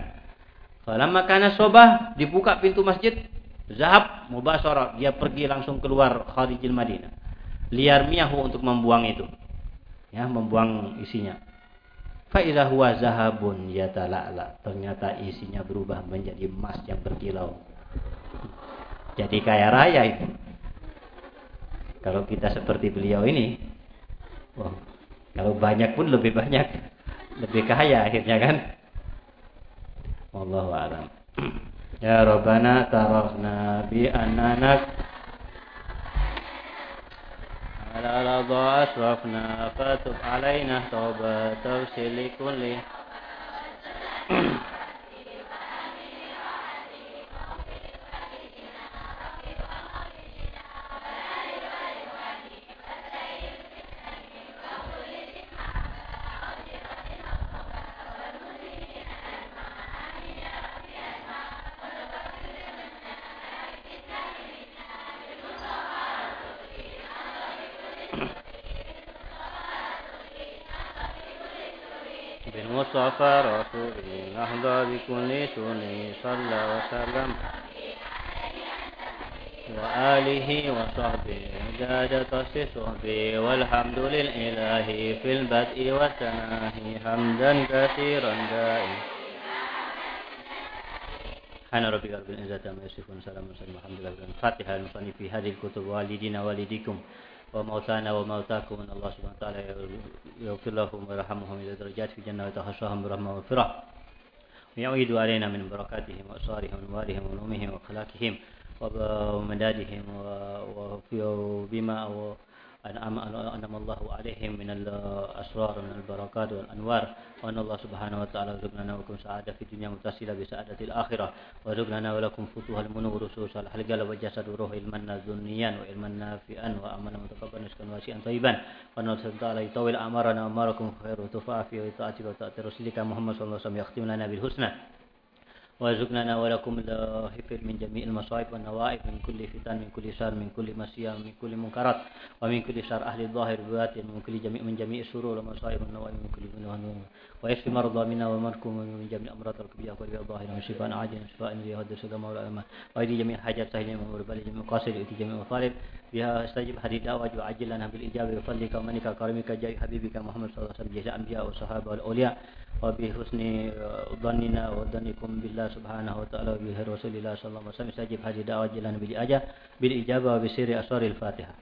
Falamma kana sobah dibuka pintu masjid. Zahab mubasara dia pergi langsung keluar kharijil Madinah liar miyahu untuk membuang itu. Ya, membuang isinya. Fa idza huwa zahabun yatala'la. Ternyata isinya berubah menjadi emas yang berkilau. Jadi kaya raya itu. Kalau kita seperti beliau ini, wah, kalau banyak pun lebih banyak, lebih kaya akhirnya kan. Wallahu a'lam. Ya Rabbana tarafna bi annanak على رضا أشرفنا فتب علينا توبة توسل لكل سني صلى وسلم وآله وصحبه جاد تصف صحبه والحمد لله في البدء والتناهي حمدا كثيرا دائما سبحان ربك رب العزة عما يصفون سلام وسلم الحمد لله الفاتحة المصنف في هذه الكتب والدينا والديكم وموتانا وموتاكم أن الله سبحانه وتعالى يغفر لهم ويرحمهم إلى درجات في الجنة ويتخشاهم برحمة وفرح ويعيد علينا من بركاتهم وأسرارهم ونوارهم ونومهم وأخلاقهم ومدادهم وبما أنعم الله عليهم من الأسرار من البركات والأنوار. وأن الله سبحانه وتعالى يرزقنا ولكم سعادة في الدنيا متصلة بسعادة الآخرة. ويرزقنا ولكم فتوح المنور رسوس الحلقة والجسد وروح علما ذنيا وعلما نافعا وأمنا متقبلا رزقا واسعا طيبا. وأن الله تعالى يطول أعمارنا وأماركم خير وتفاء في طاعتك وطاعة رسولك محمد صلى الله عليه وسلم يختم لنا بالحسنى. وارزقنا ولكم الحفظ من جميع المصائب والنوائب من كل فتن من كل شر من كل مسيا من كل منكرات ومن كل شر أهل الظاهر والباطن من كل جميع من جميع الشرور والمصائب والنوائب من كل من ويشفي مرضى منا ومركم من جميع الأمراض الكبيرة والبيع الظاهر من شفاء عاجل شفاء يهد السلام والأمان ويدي جميع حاجات سهلين ومربل جميع قاصر ويدي جميع مطالب بها استجب هذه الدعوة وعجل لنا بالإجابة بفضلك ومنك وكرمك جاي حبيبك محمد صلى الله عليه وسلم جزاء الأنبياء والصحابة والأولياء وبحسن ظننا وظنكم بالله سبحانه وتعالى وبه رسول الله صلى الله عليه وسلم. استجب هذه الدعوة جل لنا بالإجابة وبسير أسرار الفاتحة.